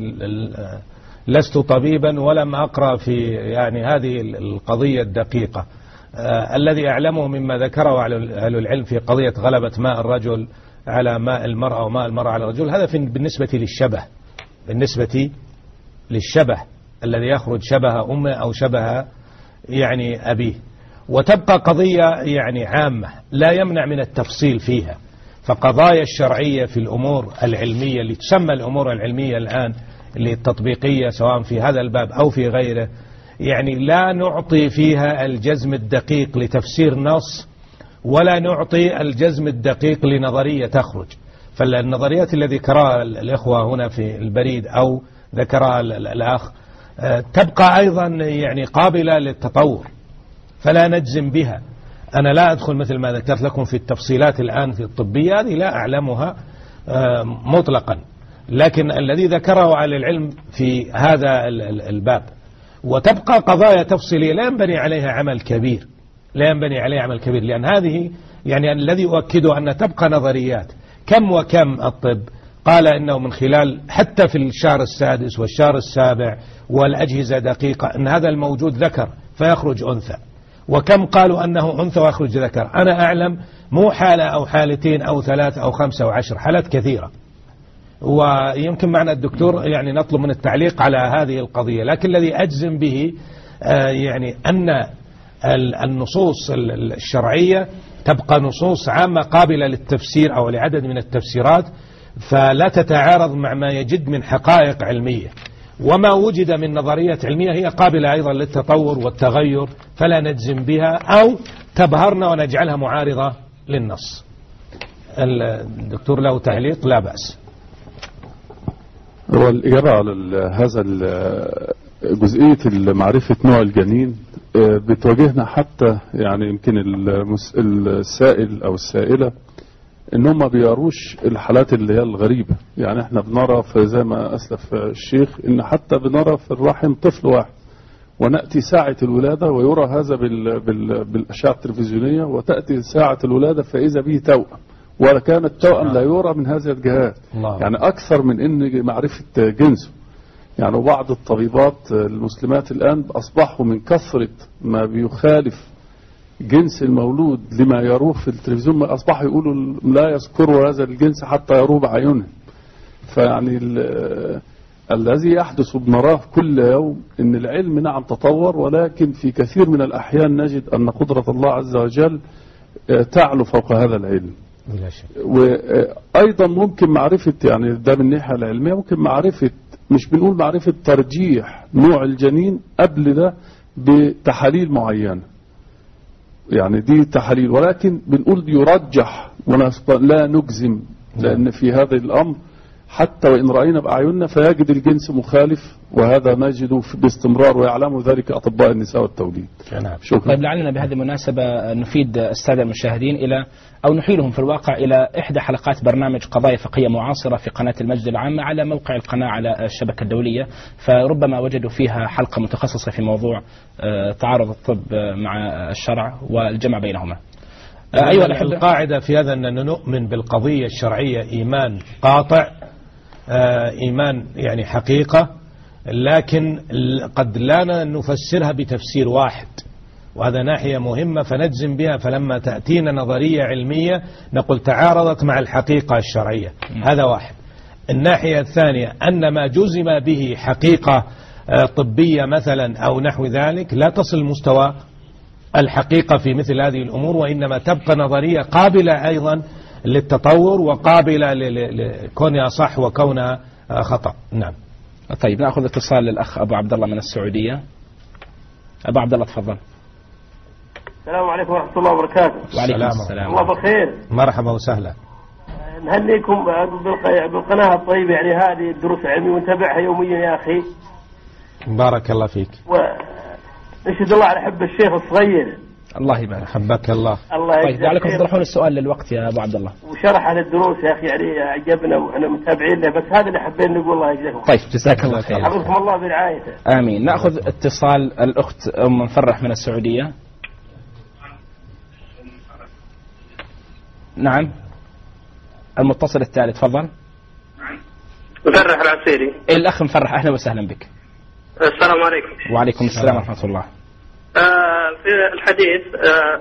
لست طبيبا ولم أقرأ في يعني هذه القضية الدقيقة. الذي أعلمه مما ذكره أهل العلم في قضية غلبة ماء الرجل على ماء المرأة وماء المرأة على الرجل هذا بالنسبة للشبه. بالنسبة للشبه الذي يخرج شبه أمه أو شبه يعني أبيه. وتبقى قضية يعني عامة لا يمنع من التفصيل فيها. فقضايا الشرعية في الأمور العلمية اللي تسمى الأمور العلمية الآن اللي التطبيقية سواء في هذا الباب أو في غيره يعني لا نعطي فيها الجزم الدقيق لتفسير نص ولا نعطي الجزم الدقيق لنظرية تخرج. فالنظريات التي ذكرها الإخوة هنا في البريد أو ذكرها الأخ آه، تبقى أيضا يعني قابلة للتطور فلا نجزم بها. أنا لا أدخل مثل ما ذكرت لكم في التفصيلات الآن في الطبية هذه لا أعلمها آه، مطلقا. لكن الذي ذكره على العلم في هذا الباب وتبقى قضايا تفصيلية لا ينبني عليها عمل كبير لا ينبني عليها عمل كبير لأن هذه يعني الذي أؤكده أن تبقى نظريات. كم وكم الطب؟ قال إنه من خلال حتى في الشهر السادس والشهر السابع والأجهزة دقيقة أن هذا الموجود ذكر فيخرج أنثى. وكم قالوا أنه أنثى ويخرج ذكر؟ أنا أعلم مو حالة أو حالتين أو ثلاث أو خمسة أو عشر حالات كثيرة. ويمكن معنا الدكتور يعني نطلب من التعليق على هذه القضية لكن الذي أجزم به آه، يعني أن ال- النصوص ال- ال- الشرعية تبقى نصوص عامة قابلة للتفسير أو لعدد من التفسيرات فلا تتعارض مع ما يجد من حقائق علمية. وما وجد من نظرية علمية هي قابلة أيضا للتطور والتغير فلا نجزم بها أو تبهرنا ونجعلها معارضة للنص. الدكتور له تعليق لا بأس. هو الإجابة على هذا جزئية معرفة نوع الجنين بتواجهنا حتى يعني يمكن السائل أو السائلة إن هم ما بيروش الحالات اللي هي الغريبة. يعني إحنا بنرى في زي ما أسلف الشيخ إن حتى بنرى في الرحم طفل واحد ونأتي ساعة الولادة ويرى هذا بال بال بالأشعة التلفزيونية وتأتي ساعة الولادة فإذا به توأم وكان التوأم لا يرى من هذه الجهات. يعني أكثر من إن معرفة جنسه. يعني بعض الطبيبات المسلمات الآن أصبحوا من كثرة ما بيخالف جنس المولود لما يروه في التلفزيون أصبحوا يقولوا لا يذكروا هذا الجنس حتى يروه بعيونهم فيعني ال- الذي يحدث بنراه كل يوم إن العلم نعم تطور ولكن في كثير من الأحيان نجد أن قدرة الله عز وجل آه، تعلو فوق هذا العلم. وأيضا ممكن معرفة يعني ده من الناحية العلمية ممكن معرفة مش بنقول معرفة ترجيح نوع الجنين قبل ده بتحاليل معينة. يعني دي تحاليل ولكن بنقول يرجح ونسب- لا نجزم لأن في هذا الأمر حتى وإن رأينا بأعيننا فيجد الجنس مخالف وهذا نجده في- باستمرار ويعلم ذلك أطباء النساء والتوليد. نعم. شكرا. طيب لعلنا بهذه المناسبة نفيد السادة المشاهدين إلى أو نحيلهم في الواقع إلى إحدى حلقات برنامج قضايا فقهية معاصرة في قناة المجد العامة على موقع القناة على الشبكة الدولية. فربما وجدوا فيها حلقة متخصصة في موضوع آه، تعارض الطب مع الشرع والجمع بينهما. الأحبة. القاعدة في هذا أننا نؤمن بالقضية الشرعية إيمان قاطع إيمان يعني حقيقة لكن قد لا نفسرها بتفسير واحد وهذا ناحية مهمة فنجزم بها فلما تأتينا نظرية علمية نقول تعارضت مع الحقيقة الشرعية. هذا واحد. الناحية الثانية أن ما جزم به حقيقة آه، طبية مثلا أو نحو ذلك لا تصل مستوى الحقيقة في مثل هذه الأمور وإنما تبقى نظرية قابلة أيضا للتطور وقابلة ل- ل- لكونها صح وكونها خطأ. نعم. طيب نأخذ اتصال للأخ أبو عبد الله من السعودية. أبو عبد الله تفضل. السلام عليكم ورحمة الله وبركاته. وعليكم السلام. السلام. الله بخير. مرحبا وسهلا. نهنيكم بالق- بالقناة الطيبة يعني هذه الدروس العلمية ونتابعها يوميا يا أخي؟ بارك الله فيك. ونشهد الله على حب الشيخ الصغير. الله يبارك حبك الله. الله طيب لعلكم. تطرحون السؤال للوقت يا أبو عبد الله. وشرح للدروس يا أخي يعني عجبنا وأنا متابعين له بس هذا اللي حبينا نقول الله يجزاكم طيب جزاك الله خير. حفظكم الله برعايته. آمين. نأخذ اتصال الأخت أم مفرح من السعودية. نعم. المتصل التالي تفضل. مفرح العسيري. الأخ مفرح أهلا وسهلا بك. السلام عليكم. وعليكم السلام ورحمة الله. آه في الحديث آه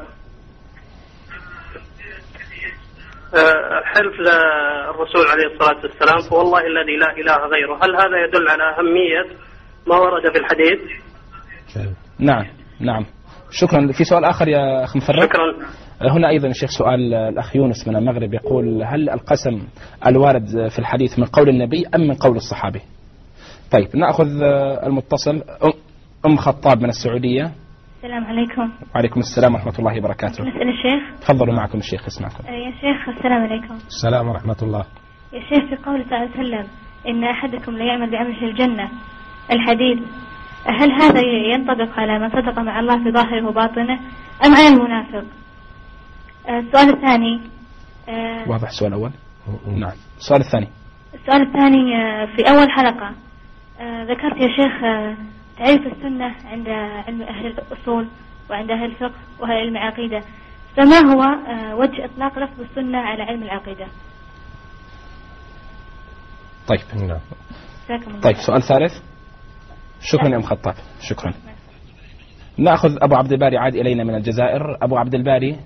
آه حلف للرسول عليه الصلاة والسلام فوالله الذي لا إله غيره. هل هذا يدل على أهمية ما ورد في الحديث؟ نعم نعم. شكرا. في سؤال آخر يا أخ مفرح شكرا. هنا أيضا الشيخ سؤال الأخ يونس من المغرب يقول هل القسم الوارد في الحديث من قول النبي أم من قول الصحابي طيب نأخذ المتصل. أم خطاب من السعودية. السلام عليكم. وعليكم السلام ورحمة الله وبركاته. نسأل الشيخ. تفضلوا معكم الشيخ اسمعكم. آه، يا شيخ السلام عليكم. السلام ورحمة الله. يا شيخ في قوله صلى الله عليه وسلم إن أحدكم ليعمل بعمل في الجنة. الحديث هل هذا ينطبق على من صدق مع الله في ظاهره وباطنه أم على المنافق؟ آه، السؤال الثاني آه، واضح السؤال الأول؟ نعم. السؤال الثاني. السؤال الثاني في أول حلقة ذكرت يا شيخ تعريف السنة عند علم أهل الأصول وعند أهل الفقه وأهل علم العقيدة. فما هو آه، وجه إطلاق لفظ السنة على علم العقيدة؟ طيب نعم. طيب سؤال ثالث. شكرا يا أم خطاب شكرا. نأخذ أبو عبد الباري عاد إلينا من الجزائر. أبو عبد الباري.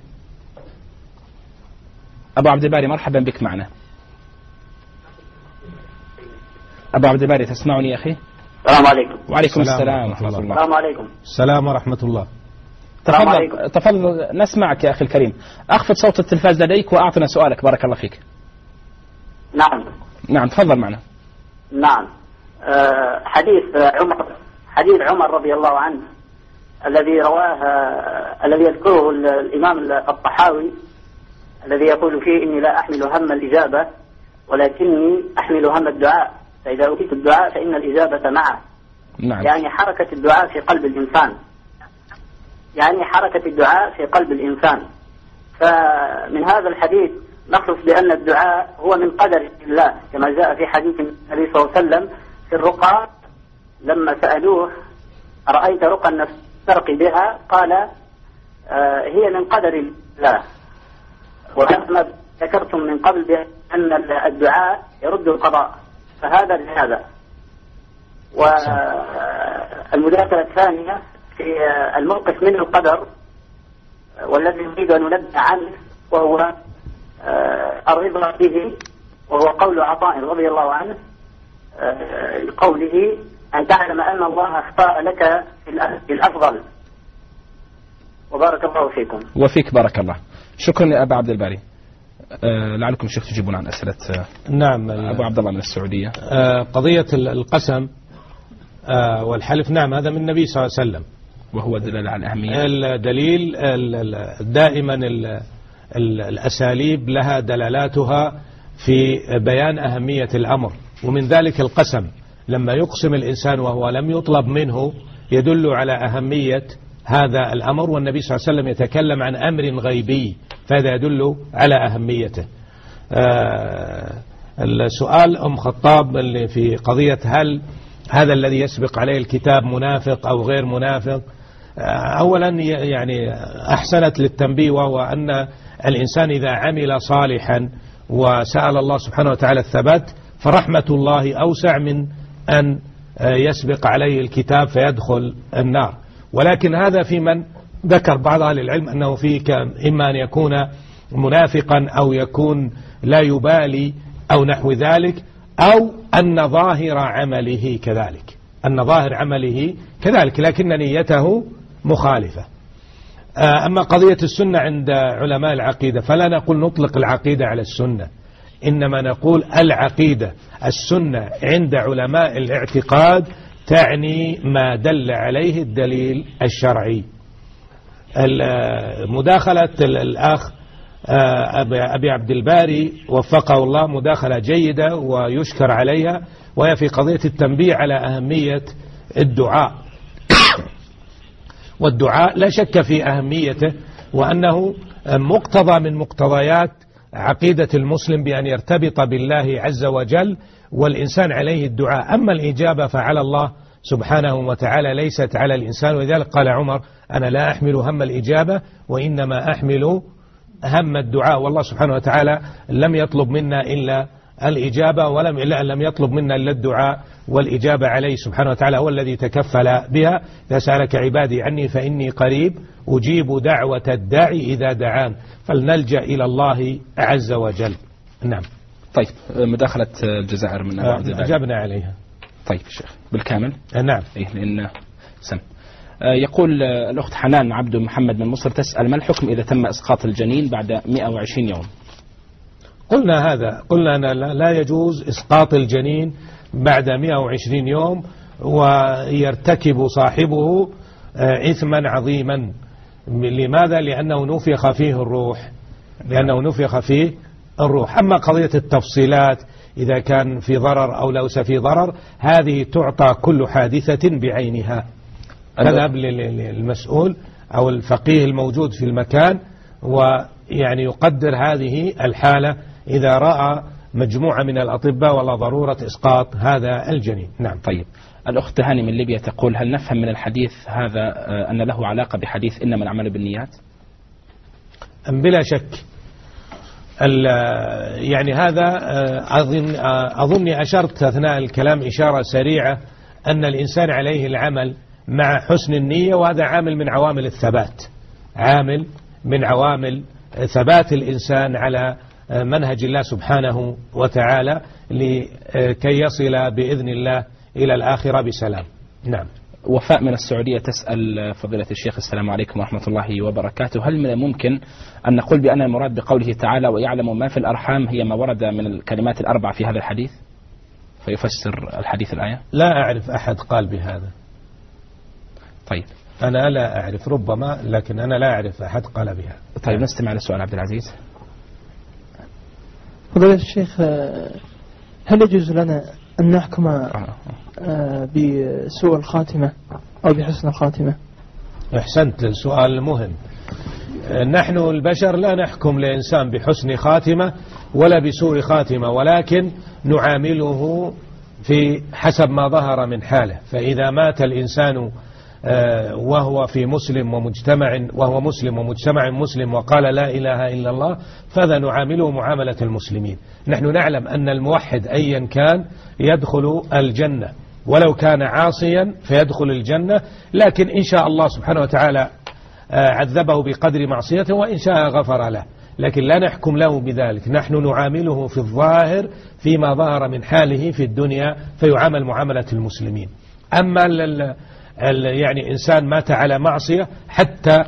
أبو عبد الباري مرحبا بك معنا. أبو عبد الباري تسمعني يا أخي؟ السلام عليكم. وعليكم السلام السلام ورحمة الله. السلام عليكم. السلام ورحمة الله. تفضل. عليكم. تفضل. نسمعك يا أخي الكريم. أخفض صوت التلفاز لديك وأعطنا سؤالك. بارك الله فيك. نعم. نعم تفضل معنا. نعم. آه، حديث عمر حديث عمر رضي الله عنه الذي رواه آه، الذي يذكره ال- الإمام الطحاوي الذي يقول فيه إني لا أحمل هم الإجابة ولكني أحمل هم الدعاء. فإذا أوتيت الدعاء فإن الإجابة معه. نعم. يعني حركة الدعاء في قلب الإنسان. يعني حركة الدعاء في قلب الإنسان. فمن هذا الحديث نخلص بأن الدعاء هو من قدر الله كما جاء في حديث النبي صلى الله عليه وسلم في الرقى لما سألوه أرأيت رقى النفس ترقي بها؟ قال آه هي من قدر الله. وكما ذكرتم من قبل بأن الدعاء يرد القضاء. فهذا لهذا. والمذاكرة الثانية في الموقف من القدر والذي نريد أن ننبه عنه وهو آه، الرضا به وهو قول عطاء رضي الله عنه آه، لقوله أن تعلم أن الله اختار لك الأفضل. وبارك الله فيكم. وفيك بارك الله. شكرا يا أبا عبد الباري. لعلكم شيخ تجيبون عن أسئلة آه، نعم أبو عبد الله من السعودية. آه، قضية ال- القسم آه، والحلف. نعم هذا من النبي صلى الله عليه وسلم. وهو دلالة على الأهمية. الدليل ال- ال- دائما ال- ال- الأساليب لها دلالاتها في بيان أهمية الأمر. ومن ذلك القسم لما يقسم الإنسان وهو لم يطلب منه يدل على أهمية هذا الأمر والنبي صلى الله عليه وسلم يتكلم عن أمر غيبي فهذا يدل على أهميته. آه، السؤال أم خطاب اللي في قضية هل هذا الذي يسبق عليه الكتاب منافق أو غير منافق؟ آه، أولا يعني أحسنت للتنبيه وهو أن الإنسان إذا عمل صالحا وسأل الله سبحانه وتعالى الثبات فرحمة الله أوسع من أن آه، يسبق عليه الكتاب فيدخل النار. ولكن هذا في من ذكر بعض أهل العلم أنه فيه كان إما أن يكون منافقا أو يكون لا يبالي أو نحو ذلك أو أن ظاهر عمله كذلك. أن ظاهر عمله كذلك لكن نيته مخالفة. آه، أما قضية السنة عند علماء العقيدة فلا نقول نطلق العقيدة على السنة إنما نقول العقيدة السنة عند علماء الاعتقاد تعني ما دل عليه الدليل الشرعي. ال- مداخلة ال- الأخ آه، أبي عبد الباري وفقه الله مداخلة جيدة ويشكر عليها وهي في قضية التنبيه على أهمية الدعاء. والدعاء لا شك في أهميته وأنه مقتضى من مقتضيات عقيدة المسلم بأن يرتبط بالله عز وجل والإنسان عليه الدعاء. أما الإجابة فعلى الله سبحانه وتعالى ليست على الإنسان. ولذلك قال عمر أنا لا أحمل هم الإجابة وإنما أحمل هم الدعاء. والله سبحانه وتعالى لم يطلب منا إلا الإجابة ولم لا لم يطلب منا إلا الدعاء والإجابة عليه سبحانه وتعالى. هو الذي تكفل بها. إذا سألك عبادي عني فإني قريب أجيب دعوة الداعي إذا دعان. فلنلجأ إلى الله عز وجل. نعم. طيب مداخلة الجزائر من أجبنا عليها. طيب شيخ بالكامل؟ نعم. إيه لأن سم. آه، يقول آه، الأخت حنان عبد محمد من مصر تسأل ما الحكم إذا تم إسقاط الجنين بعد 120 يوم؟ قلنا هذا قلنا أن لا- لا يجوز إسقاط الجنين بعد 120 يوم ويرتكب صاحبه إثما عظيما. لماذا؟ لأنه نفخ فيه الروح. لأنه نفخ فيه الروح. أما قضية التفصيلات إذا كان في ضرر أو ليس في ضرر هذه تعطى كل حادثة بعينها. تذهب لل- للمسؤول أو الفقيه الموجود في المكان ويعني يقدر هذه الحالة إذا رأى مجموعة من الأطباء ولا ضرورة إسقاط هذا الجنين. نعم. طيب. الأخت هاني من ليبيا تقول هل نفهم من الحديث هذا آه، أن له علاقة بحديث إنما الأعمال بالنيات؟ بلا شك يعني هذا آه، أظن آه، أظني أشرت أثناء الكلام إشارة سريعة أن الإنسان عليه العمل مع حسن النية وهذا عامل من عوامل الثبات. عامل من عوامل ثبات الإنسان على آه، منهج الله سبحانه وتعالى لكي يصل بإذن الله إلى الآخرة بسلام. نعم. وفاء من السعودية تسأل فضيلة الشيخ السلام عليكم ورحمة الله وبركاته. هل من الممكن أن نقول بأن المراد بقوله تعالى ويعلم ما في الأرحام هي ما ورد من الكلمات الأربع في هذا الحديث؟ فيفسر الحديث الآية. لا أعرف أحد قال بهذا. طيب. أنا لا أعرف ربما لكن أنا لا أعرف أحد قال بها طيب نستمع لسؤال عبد العزيز. فضيلة الشيخ هل يجوز لنا أن نحكم آه، بسوء الخاتمة أو بحسن الخاتمة. أحسنت سؤال مهم. نحن البشر لا نحكم لإنسان بحسن خاتمة ولا بسوء خاتمة ولكن نعامله في حسب ما ظهر من حالة. فإذا مات الإنسان آه، وهو في مسلم ومجتمع وهو مسلم ومجتمع مسلم وقال لا إله إلا الله فذا نعامله معاملة المسلمين. نحن نعلم أن الموحد أيا كان يدخل الجنة ولو كان عاصيا فيدخل الجنة لكن إن شاء الله سبحانه وتعالى آه، عذبه بقدر معصيته وإن شاء غفر له. لكن لا نحكم له بذلك. نحن نعامله في الظاهر فيما ظهر من حاله في الدنيا فيعامل معاملة المسلمين. أما يعني إنسان مات على معصية؟ حتى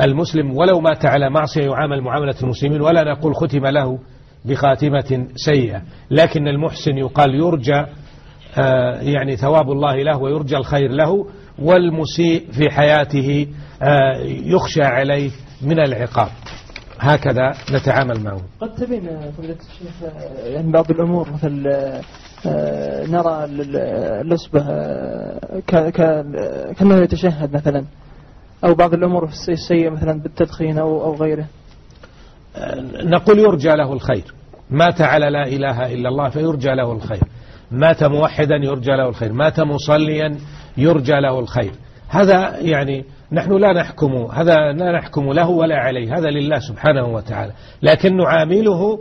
المسلم ولو مات على معصية يعامل معاملة المسلمين ولا نقول ختم له بخاتمة سيئة. لكن المحسن يقال يرجى آه، يعني ثواب الله له ويرجى الخير له والمسيء في حياته آه، يخشى عليه من العقاب. هكذا نتعامل معه. قد تبين فضيلة الشيخ يعني بعض الأمور مثل آه، نرى الأصبع كأنه يتشهد مثلا أو بعض الأمور السيئة مثلا بالتدخين أو, أو غيره. نقول يرجى له الخير. مات على لا إله إلا الله فيرجى له الخير. مات موحدا يرجى له الخير. مات مصليا يرجى له الخير. هذا يعني نحن لا نحكم هذا لا نحكم له ولا عليه. هذا لله سبحانه وتعالى. لكن نعامله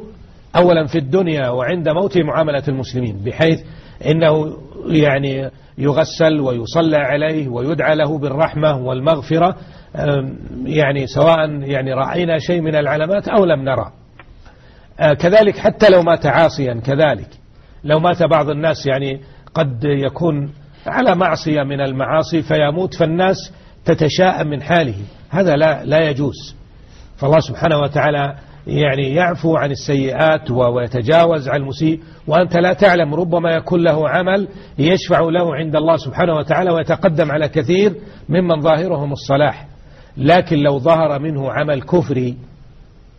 أولا في الدنيا وعند موته معاملة المسلمين بحيث إنه يعني يغسل ويصلى عليه ويدعى له بالرحمة والمغفرة يعني سواء يعني رأينا شيء من العلامات أو لم نرى. آه، كذلك حتى لو مات عاصيا كذلك لو مات بعض الناس يعني قد يكون على معصية من المعاصي فيموت فالناس تتشاءم من حاله. هذا لا, لا يجوز. فالله سبحانه وتعالى يعني يعفو عن السيئات ويتجاوز عن المسيء وأنت لا تعلم ربما يكون له عمل يشفع له عند الله سبحانه وتعالى ويتقدم على كثير ممن ظاهرهم الصلاح. لكن لو ظهر منه عمل كفري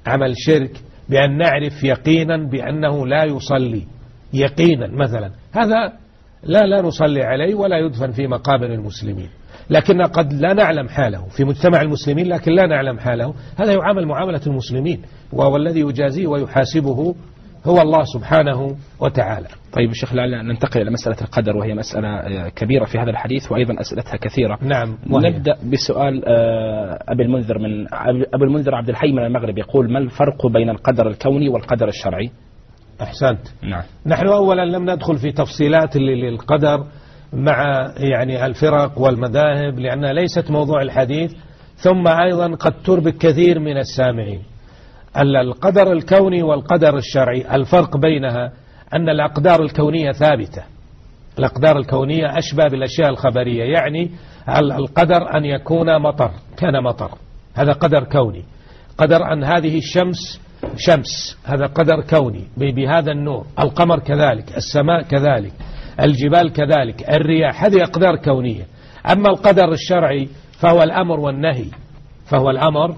عمل شرك بأن نعرف يقينا بأنه لا يصلي يقينا مثلا هذا لا لا نصلي عليه ولا يدفن في مقابر المسلمين. لكن قد لا نعلم حاله في مجتمع المسلمين لكن لا نعلم حاله. هذا يعامل معاملة المسلمين وهو الذي يجازيه ويحاسبه هو الله سبحانه وتعالى. طيب الشيخ لعل ننتقل إلى مسألة القدر وهي مسألة كبيرة في هذا الحديث وأيضا أسئلتها كثيرة. نعم وهي. نبدأ بسؤال آه، أبي المنذر من أبي المنذر عبد الحي من المغرب يقول ما الفرق بين القدر الكوني والقدر الشرعي؟ أحسنت. نعم. نحن أولا لم ندخل في تفصيلات للقدر مع يعني الفرق والمذاهب لأنها ليست موضوع الحديث. ثم أيضا قد تربك كثير من السامعين. القدر الكوني والقدر الشرعي الفرق بينها أن الأقدار الكونية ثابتة. الأقدار الكونية أشبه بالأشياء الخبرية يعني القدر أن يكون مطر كان مطر. هذا قدر كوني. قدر أن هذه الشمس شمس هذا قدر كوني بهذا النور. القمر كذلك السماء كذلك. الجبال كذلك الرياح هذه أقدار كونية. أما القدر الشرعي فهو الأمر والنهي فهو الأمر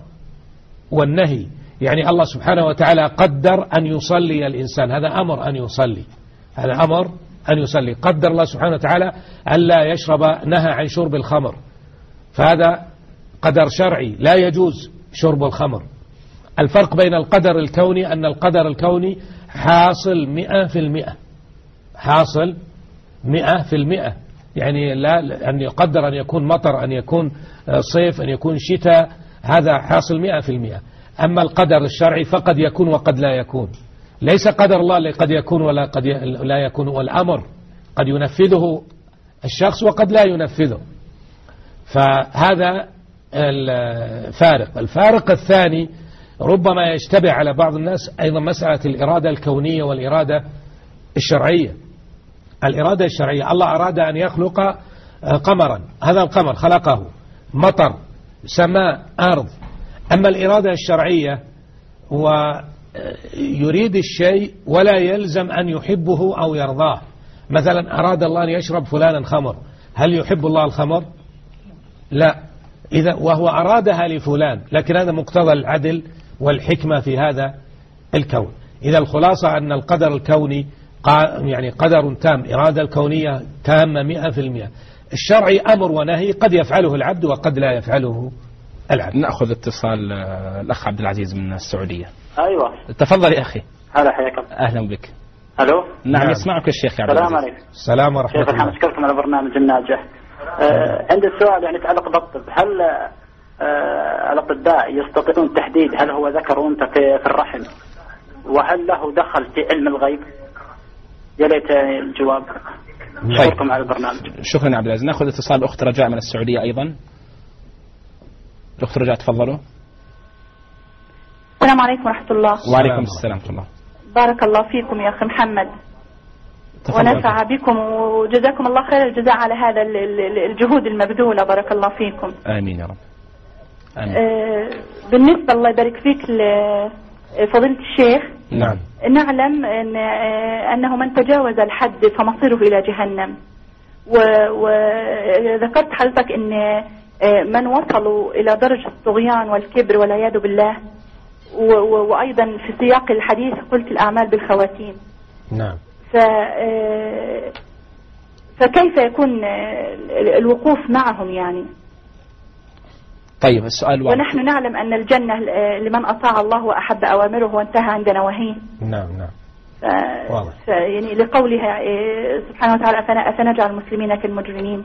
والنهي. يعني الله سبحانه وتعالى قدر أن يصلي الإنسان هذا أمر أن يصلي هذا أمر أن يصلي. قدر الله سبحانه وتعالى ألا يشرب نهى عن شرب الخمر. فهذا قدر شرعي لا يجوز شرب الخمر. الفرق بين القدر الكوني أن القدر الكوني حاصل مئة في المئة. حاصل مئة في المئة. يعني لا أن يقدر أن يكون مطر أن يكون صيف أن يكون شتاء هذا حاصل مئة في المئة. أما القدر الشرعي فقد يكون وقد لا يكون. ليس قدر الله اللي قد يكون ولا قد لا يكون والأمر قد ينفذه الشخص وقد لا ينفذه. فهذا الفارق الفارق الثاني ربما يشتبه على بعض الناس أيضا مسألة الإرادة الكونية والإرادة الشرعية. الإرادة الشرعية. الله أراد أن يخلق آه، قمرا. هذا القمر خلقه. مطر سماء أرض. أما الإرادة الشرعية ويريد الشيء ولا يلزم أن يحبه أو يرضاه. مثلا أراد الله أن يشرب فلانا خمر. هل يحب الله الخمر؟ لا. إذا وهو أرادها لفلان. لكن هذا مقتضى العدل والحكمة في هذا الكون. إذا الخلاصة أن القدر الكوني يعني قدر تام إرادة الكونية تامة مئة في المئة. الشرعي أمر ونهي قد يفعله العبد وقد لا يفعله العبد. نأخذ اتصال آه، الأخ عبد العزيز من السعودية. أيوة. تفضل يا أخي. هلا حياكم. أهلا بك. ألو؟ نعم, نعم. يسمعك الشيخ يا عبد السلام عليكم. السلام ورحمة الله. كيف أشكركم على برنامج الناجح. آه عندي سؤال يعني يتعلق بالطب هل آه الأطباء يستطيعون تحديد هل هو ذكر أو أنثى في الرحم؟ وهل له دخل في علم الغيب؟ يا ليت الجواب شكركم طيب. على البرنامج. شكرا عبد العزيز. نأخذ اتصال الاخت رجاء من السعودية أيضا. الاخت رجاء تفضلوا. السلام عليكم ورحمة الله. وعليكم السلام ورحمة الله. بارك الله فيكم يا أخي محمد. ونفع بكم وجزاكم الله خير الجزاء على هذا الجهود المبذولة. بارك الله فيكم. آمين يا رب. آمين. آه بالنسبة الله يبارك فيك فضيلة الشيخ نعم. نعلم إن أنه من تجاوز الحد فمصيره إلى جهنم. وذكرت حضرتك أن من وصلوا إلى درجة الطغيان والكبر والعياذ بالله. وأيضا في سياق الحديث قلت الأعمال بالخواتيم. نعم. ف فكيف يكون الوقوف معهم يعني؟ طيب السؤال واحد. ونحن نعلم أن الجنة لمن أطاع الله وأحب أوامره وانتهى عند نواهيه نعم نعم. واضح. يعني لقولها إيه، سبحانه وتعالى أفنجعل المسلمين كالمجرمين.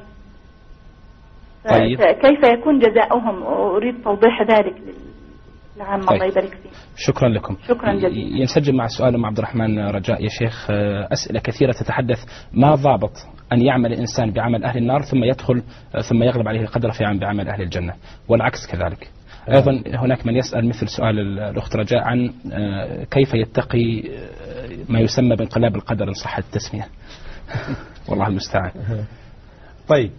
طيب. كيف يكون جزاؤهم؟ أريد توضيح ذلك نعم طيب. الله يبارك فيك شكرا لكم. شكرا جزيلا. ينسجم مع سؤال ام عبد الرحمن رجاء. يا شيخ أسئلة كثيرة تتحدث. ما ضابط؟ أن يعمل الإنسان بعمل أهل النار ثم يدخل ثم يغلب عليه القدر في عمل بعمل أهل الجنة. والعكس كذلك. أيضا هناك من يسأل مثل سؤال الأخت رجاء عن كيف يتقي ما يسمى بانقلاب القدر إن صح التسمية. والله المستعان. طيب.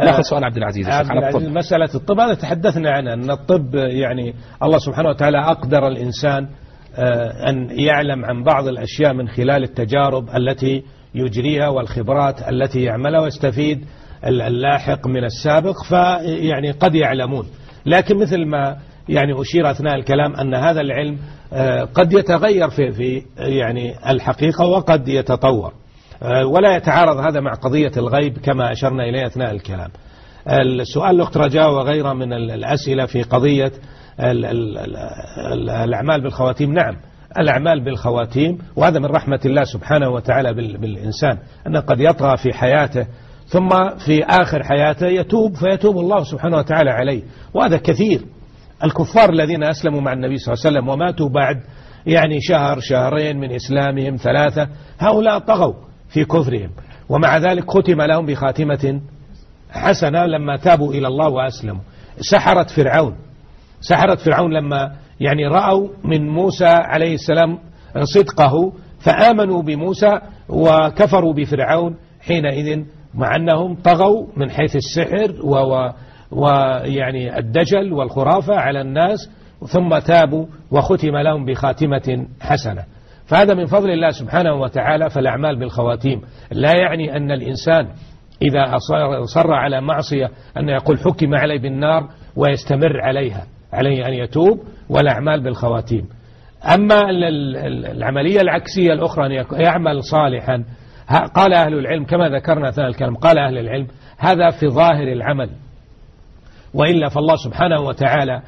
نأخذ سؤال عبد العزيز عبد على الطب. مسألة الطب هذا تحدثنا عنه أن الطب يعني الله سبحانه وتعالى أقدر الإنسان آه، أن يعلم عن بعض الأشياء من خلال التجارب التي يجريها والخبرات التي يعملها ويستفيد اللاحق من السابق فيعني قد يعلمون. لكن مثل ما يعني أشير أثناء الكلام أن هذا العلم آه، قد يتغير في في يعني الحقيقة وقد يتطور. آه، ولا يتعارض هذا مع قضية الغيب كما أشرنا إليه أثناء الكلام. السؤال الأخت رجاء وغيرها من الأسئلة في قضية الأعمال بالخواتيم. نعم. الأعمال بالخواتيم وهذا من رحمة الله سبحانه وتعالى بالإنسان أنه قد يطغى في حياته ثم في آخر حياته يتوب فيتوب الله سبحانه وتعالى عليه. وهذا كثير. الكفار الذين أسلموا مع النبي صلى الله عليه وسلم وماتوا بعد يعني شهر شهرين من إسلامهم ثلاثة هؤلاء طغوا في كفرهم. ومع ذلك ختم لهم بخاتمة حسنة لما تابوا إلى الله وأسلموا. سحرة فرعون. سحرة فرعون لما يعني رأوا من موسى عليه السلام صدقه فآمنوا بموسى وكفروا بفرعون. حينئذ مع أنهم طغوا من حيث السحر ويعني الدجل والخرافة على الناس ثم تابوا وختم لهم بخاتمة حسنة. فهذا من فضل الله سبحانه وتعالى فالأعمال بالخواتيم. لا يعني أن الإنسان إذا أصر على معصية أن يقول حكم عليه بالنار ويستمر عليها. عليه أن يتوب والأعمال بالخواتيم. أما العملية العكسية الأخرى أن يعمل صالحا قال أهل العلم كما ذكرنا أثناء الكلام قال أهل العلم هذا في ظاهر العمل. وإلا فالله سبحانه وتعالى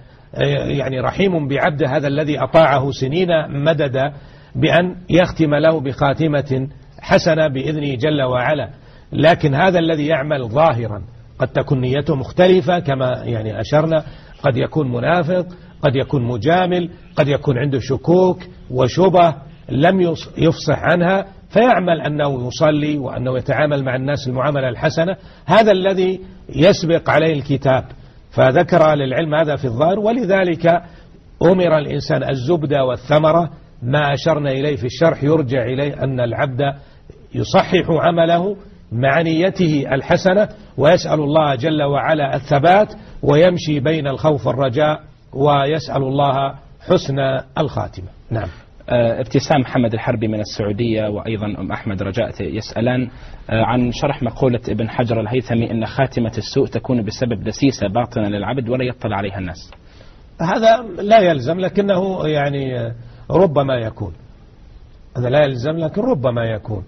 يعني رحيم بعبده هذا الذي أطاعه سنين مددا بأن يختم له بخاتمة حسنة بإذنه جل وعلا. لكن هذا الذي يعمل ظاهرا قد تكون نيته مختلفة كما يعني أشرنا. قد يكون منافق قد يكون مجامل قد يكون عنده شكوك وشبه لم يفصح عنها فيعمل أنه يصلي وأنه يتعامل مع الناس المعاملة الحسنة. هذا الذي يسبق عليه الكتاب. فذكر للعلم هذا في الظاهر ولذلك أمر الإنسان الزبدة والثمرة. ما أشرنا إليه في الشرح يرجع إليه أن العبد يصحح عمله مع نيته الحسنة ويسأل الله جل وعلا الثبات ويمشي بين الخوف والرجاء ويسأل الله حسن الخاتمة. نعم. آه، ابتسام محمد الحربي من السعودية وأيضا أم أحمد رجاء يسألان آه، عن شرح مقولة ابن حجر الهيثمي أن خاتمة السوء تكون بسبب دسيسة باطنة للعبد ولا يطلع عليها الناس. هذا لا يلزم لكنه يعني ربما يكون. هذا لا يلزم لكن ربما يكون.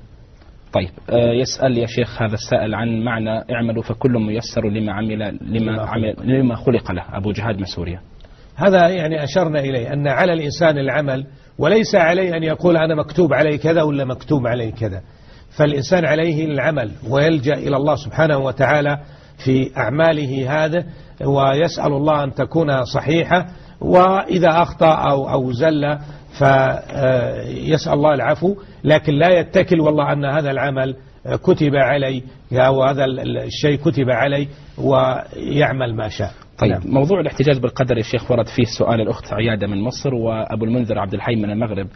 طيب. آه، يسأل يا شيخ هذا السائل عن معنى اعملوا فكل ميسر لما عمل لما عمل لما خلق له. أبو جهاد من سوريا. هذا يعني أشرنا إليه أن على الإنسان العمل وليس عليه أن يقول أنا مكتوب علي كذا ولا مكتوب علي كذا. فالإنسان عليه العمل ويلجأ إلى الله سبحانه وتعالى في أعماله هذا ويسأل الله أن تكون صحيحة وإذا أخطأ أو, أو زل فيسأل الله العفو لكن لا يتكل والله أن هذا العمل كتب علي أو هذا الشيء كتب علي ويعمل ما شاء طيب نعم. موضوع الاحتجاج بالقدر يا شيخ ورد فيه سؤال الأخت عيادة من مصر وأبو المنذر عبد الحي من المغرب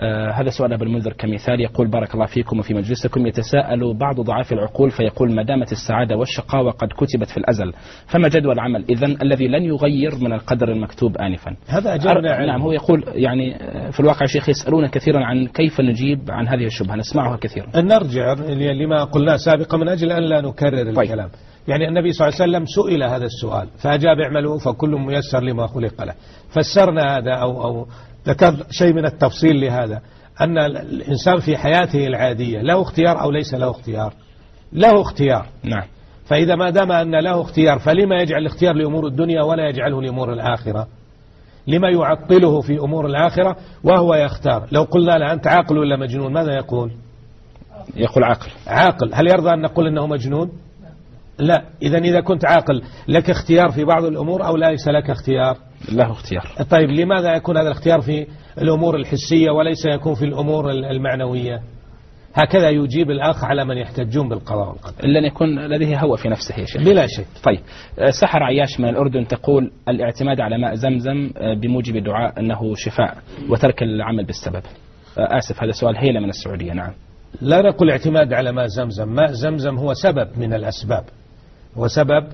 آه هذا سؤال أبو المنذر كمثال. يقول بارك الله فيكم وفي مجلسكم. يتساءل بعض ضعاف العقول فيقول ما دامت السعادة والشقاوة قد كتبت في الأزل فما جدوى العمل؟ إذن الذي لن يغير من القدر المكتوب آنفا. هذا أجابنا نعم هو يقول يعني آه، في الواقع شيخ يسألون كثيرا عن كيف نجيب عن هذه الشبهة. نسمعها كثيرا. نرجع لما قلنا سابقا من أجل أن لا نكرر طيب. الكلام. يعني النبي صلى الله عليه وسلم سئل هذا السؤال فأجاب اعملوا فكل ميسر لما خلق له. فسرنا هذا أو, أو ذكر شيء من التفصيل لهذا أن الإنسان في حياته العادية له اختيار أو ليس له اختيار؟ له اختيار. نعم. فإذا ما دام أن له اختيار فلما يجعل الاختيار لأمور الدنيا ولا يجعله لأمور الآخرة؟ لما يعطله في أمور الآخرة وهو يختار؟ لو قلنا له أنت عاقل ولا مجنون ماذا يقول؟ يقول عاقل. عاقل. هل يرضى أن نقول أنه مجنون؟ لا إذا إذا كنت عاقل لك اختيار في بعض الأمور أو ليس لك اختيار؟ له اختيار. طيب لماذا يكون هذا الاختيار في الأمور الحسية وليس يكون في الأمور المعنوية؟ هكذا يجيب الأخ على من يحتجون بالقضاء والقدر. إلا أن يكون لديه هوى في نفسه يا شيخ. بلا شك. طيب آه، سحر عياش من الأردن تقول الاعتماد على ماء زمزم آه، بموجب دعاء أنه شفاء وترك العمل بالسبب. آه، آسف هذا سؤال هيلة من السعودية نعم. لا نقول اعتماد على ماء زمزم. ماء زمزم هو سبب من الأسباب. وسبب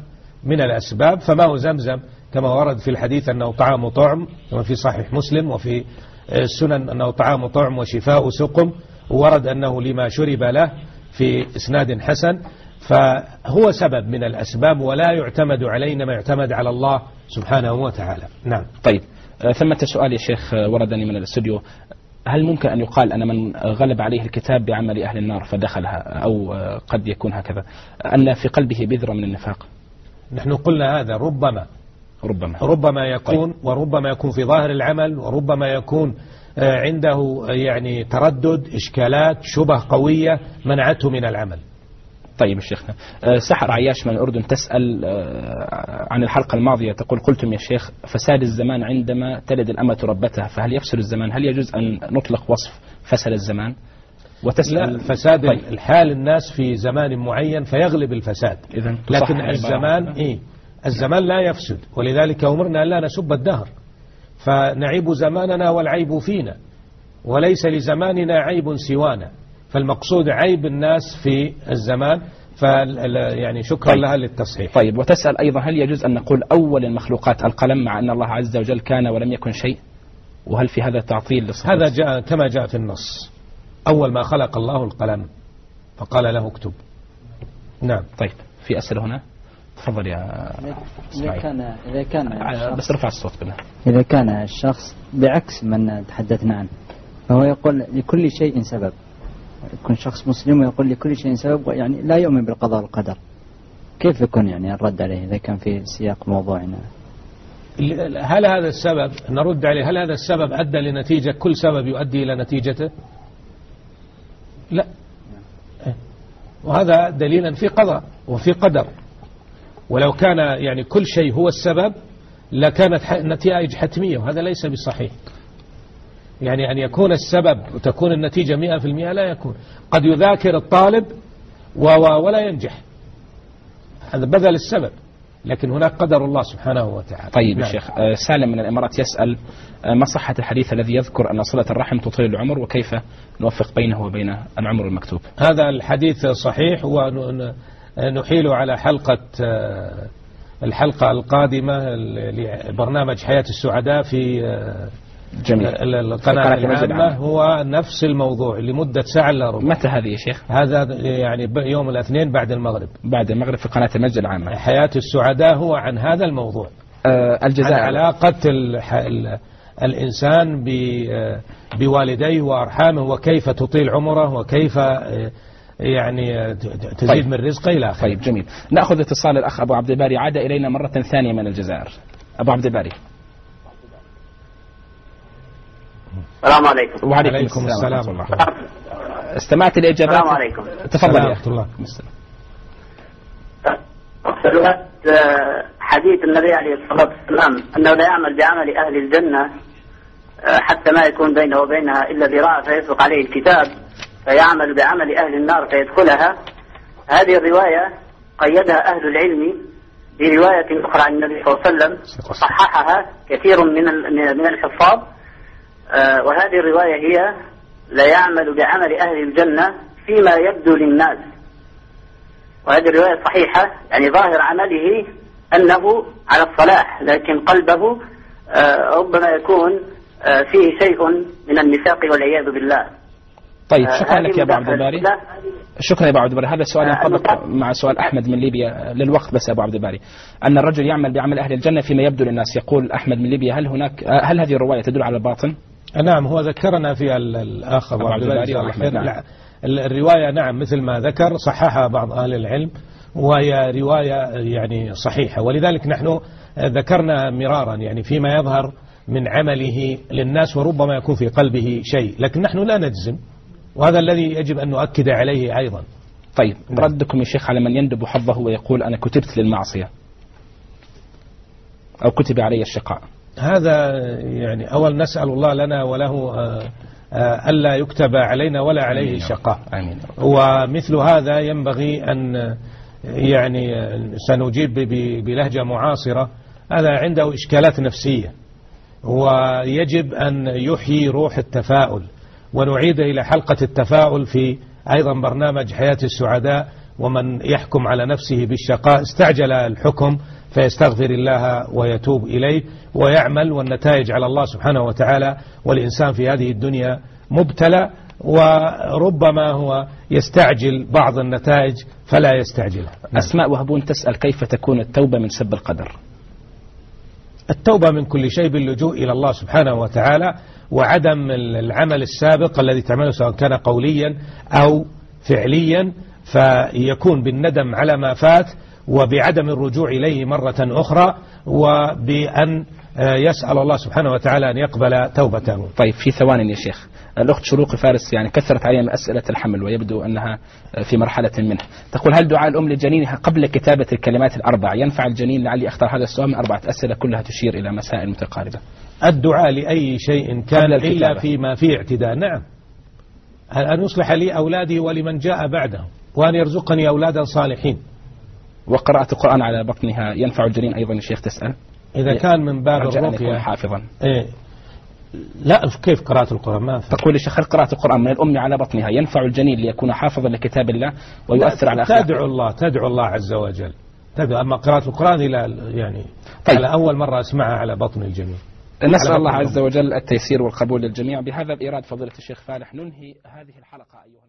من الأسباب فماء زمزم؟ كما ورد في الحديث أنه طعام طعم كما في صحيح مسلم وفي السنن أنه طعام طعم وشفاء سقم ورد أنه لما شرب له في إسناد حسن فهو سبب من الأسباب ولا يعتمد علينا ما يعتمد على الله سبحانه وتعالى. نعم. طيب آه، ثمة سؤال يا شيخ آه، وردني من الأستوديو. هل ممكن أن يقال أن من غلب عليه الكتاب بعمل أهل النار فدخلها أو قد يكون هكذا؟ أن في قلبه بذرة من النفاق. نحن قلنا هذا ربما. ربما. ربما يكون طيب. وربما يكون في ظاهر العمل وربما يكون آه، عنده يعني تردد إشكالات شبه قوية منعته من العمل. طيب شيخنا آه، سحر عياش من الأردن تسأل آه، عن الحلقة الماضية تقول قلتم يا شيخ فساد الزمان عندما تلد الأمة ربتها فهل يفسد الزمان؟ هل يجوز أن نطلق وصف فسد الزمان؟ وتسأل لا فساد طيب. الحال الناس في زمان معين فيغلب الفساد. إذن لكن الزمان إيه الزمان لا يفسد ولذلك أمرنا لا نسب الدهر. فنعيب زماننا والعيب فينا وليس لزماننا عيب سوانا. فالمقصود عيب الناس في الزمان ف يعني شكرا طيب. لها للتصحيح. طيب وتسأل أيضا هل يجوز أن نقول أول المخلوقات القلم مع أن الله عز وجل كان ولم يكن شيء؟ وهل في هذا تعطيل لصفة هذا جاء كما جاء في النص. أول ما خلق الله القلم فقال له اكتب. نعم. طيب في أسئلة هنا؟ تفضل يا إذا كان إذا كان بس رفع الصوت بالله إذا كان الشخص بعكس من تحدثنا عنه فهو يقول لكل شيء سبب. يكون شخص مسلم ويقول لكل شيء سبب يعني لا يؤمن بالقضاء والقدر. كيف يكون يعني الرد عليه إذا كان في سياق موضوعنا؟ هل هذا السبب نرد عليه هل هذا السبب أدى لنتيجة كل سبب يؤدي إلى نتيجته؟ لا. وهذا دليلا في قضاء وفي قدر. ولو كان يعني كل شيء هو السبب لكانت النتائج حتمية وهذا ليس بصحيح. يعني أن يكون السبب وتكون النتيجة مئة في المئة لا يكون. قد يذاكر الطالب ولا ينجح. هذا بذل السبب لكن هناك قدر الله سبحانه وتعالى. طيب يا نعم. شيخ آه، سالم من الإمارات يسأل آه، ما صحة الحديث الذي يذكر أن صلة الرحم تطيل العمر وكيف نوفق بينه وبين العمر المكتوب؟ هذا الحديث صحيح ونحيل على حلقة آه، الحلقة القادمة لبرنامج حياة السعداء في جميل. القناة المسجد العامة العام. هو نفس الموضوع لمدة ساعة إلا ربع. متى هذه يا شيخ؟ هذا يعني يوم الاثنين بعد المغرب. بعد المغرب في قناة المسجد العامة حياة السعداء هو عن هذا الموضوع. عن الجزائر. علاقة الح... ال... الإنسان ب... آه، بوالديه وأرحامه وكيف تطيل عمره وكيف آه، يعني آه، تزيد طيب. من رزقه إلى آخره. طيب جميل. نأخذ اتصال الأخ أبو عبد الباري. عاد إلينا مرة ثانية من الجزائر. أبو عبد الباري. السلام عليكم. وعليكم عليكم السلام. السلام ورحمة الله. استمعت لإجابات؟ السلام عليكم. تفضل يا ورحمة الله. آه، حديث النبي عليه الصلاة والسلام أنه لا يعمل بعمل أهل الجنة آه، حتى ما يكون بينه وبينها إلا ذراع فيسبق عليه الكتاب فيعمل بعمل أهل النار فيدخلها. هذه الرواية قيدها أهل العلم برواية أخرى عن النبي صلى الله عليه وسلم وصححها كثير من من الحفاظ. وهذه الرواية هي لا يعمل بعمل أهل الجنة فيما يبدو للناس. وهذه الرواية صحيحة يعني ظاهر عمله أنه على الصلاح لكن قلبه آه، ربما يكون آه، فيه شيء من النفاق والعياذ بالله. طيب آه، شكرا لك يا أبو عبد الباري. شكرا يا أبو عبد الباري. هذا السؤال آه، ينطبق مع سؤال أحمد من ليبيا للوقت بس يا أبو عبد الباري. أن الرجل يعمل بعمل أهل الجنة فيما يبدو للناس. يقول أحمد من ليبيا هل هناك آه، هل هذه الرواية تدل على الباطن؟ نعم هو ذكرنا في ال- الآخر أبو عبد الباري نعم. الرواية نعم مثل ما ذكر صححها بعض أهل العلم وهي رواية يعني صحيحة ولذلك نحن ذكرنا مرارا يعني فيما يظهر من عمله للناس وربما يكون في قلبه شيء لكن نحن لا نجزم وهذا الذي يجب أن نؤكد عليه أيضا طيب نعم. ردكم يا شيخ على من يندب حظه ويقول أنا كتبت للمعصية أو كتب علي الشقاء هذا يعني أول نسأل الله لنا وله آه، آه، ألا يكتب علينا ولا عليه شقاء. ومثل هذا ينبغي أن يعني سنجيب بلهجة معاصرة. هذا عنده إشكالات نفسية. ويجب أن يحيي روح التفاؤل. ونعيد إلى حلقة التفاؤل في أيضا برنامج حياة السعداء. ومن يحكم على نفسه بالشقاء استعجل الحكم. فيستغفر الله ويتوب إليه ويعمل والنتائج على الله سبحانه وتعالى والإنسان في هذه الدنيا مبتلى وربما هو يستعجل بعض النتائج فلا يستعجلها أسماء وهبون تسأل كيف تكون التوبة من سب القدر؟ التوبة من كل شيء باللجوء إلى الله سبحانه وتعالى وعدم العمل السابق الذي تعمله سواء كان قوليا أو فعليا فيكون بالندم على ما فات وبعدم الرجوع إليه مرة أخرى وبأن آه، يسأل الله سبحانه وتعالى أن يقبل توبته. طيب في ثوان يا شيخ. الأخت شروق فارس يعني كثرت عليها من أسئلة الحمل ويبدو أنها في مرحلة منه. تقول هل دعاء الأم لجنينها قبل كتابة الكلمات الأربع ينفع الجنين؟ لعلي أختار هذا السؤال من أربعة أسئلة كلها تشير إلى مسائل متقاربة. الدعاء لأي شيء كان إلا. فيما فيه اعتداء. نعم. أن يصلح لي أولادي ولمن جاء بعده؟ وأن يرزقني أولادا صالحين وقراءة القرآن على بطنها. ينفع الجنين أيضا يا شيخ تسأل؟ إذا كان من باب الرقية. حافظا. إيه. لا كيف قراءة القرآن؟ ما. تقول يا شيخ هل قراءة القرآن من الأم على بطنها؟ ينفع الجنين ليكون حافظا لكتاب الله ويؤثر على أخلاقه تدعو الله تدعو الله عز وجل. تدعو أما قراءة القرآن إلى يعني طيب. على أول مرة أسمعها على بطن الجميع. نسأل الله عز وجل التيسير والقبول للجميع. بهذا بإيراد فضيلة الشيخ فالح ننهي هذه الحلقة. أيها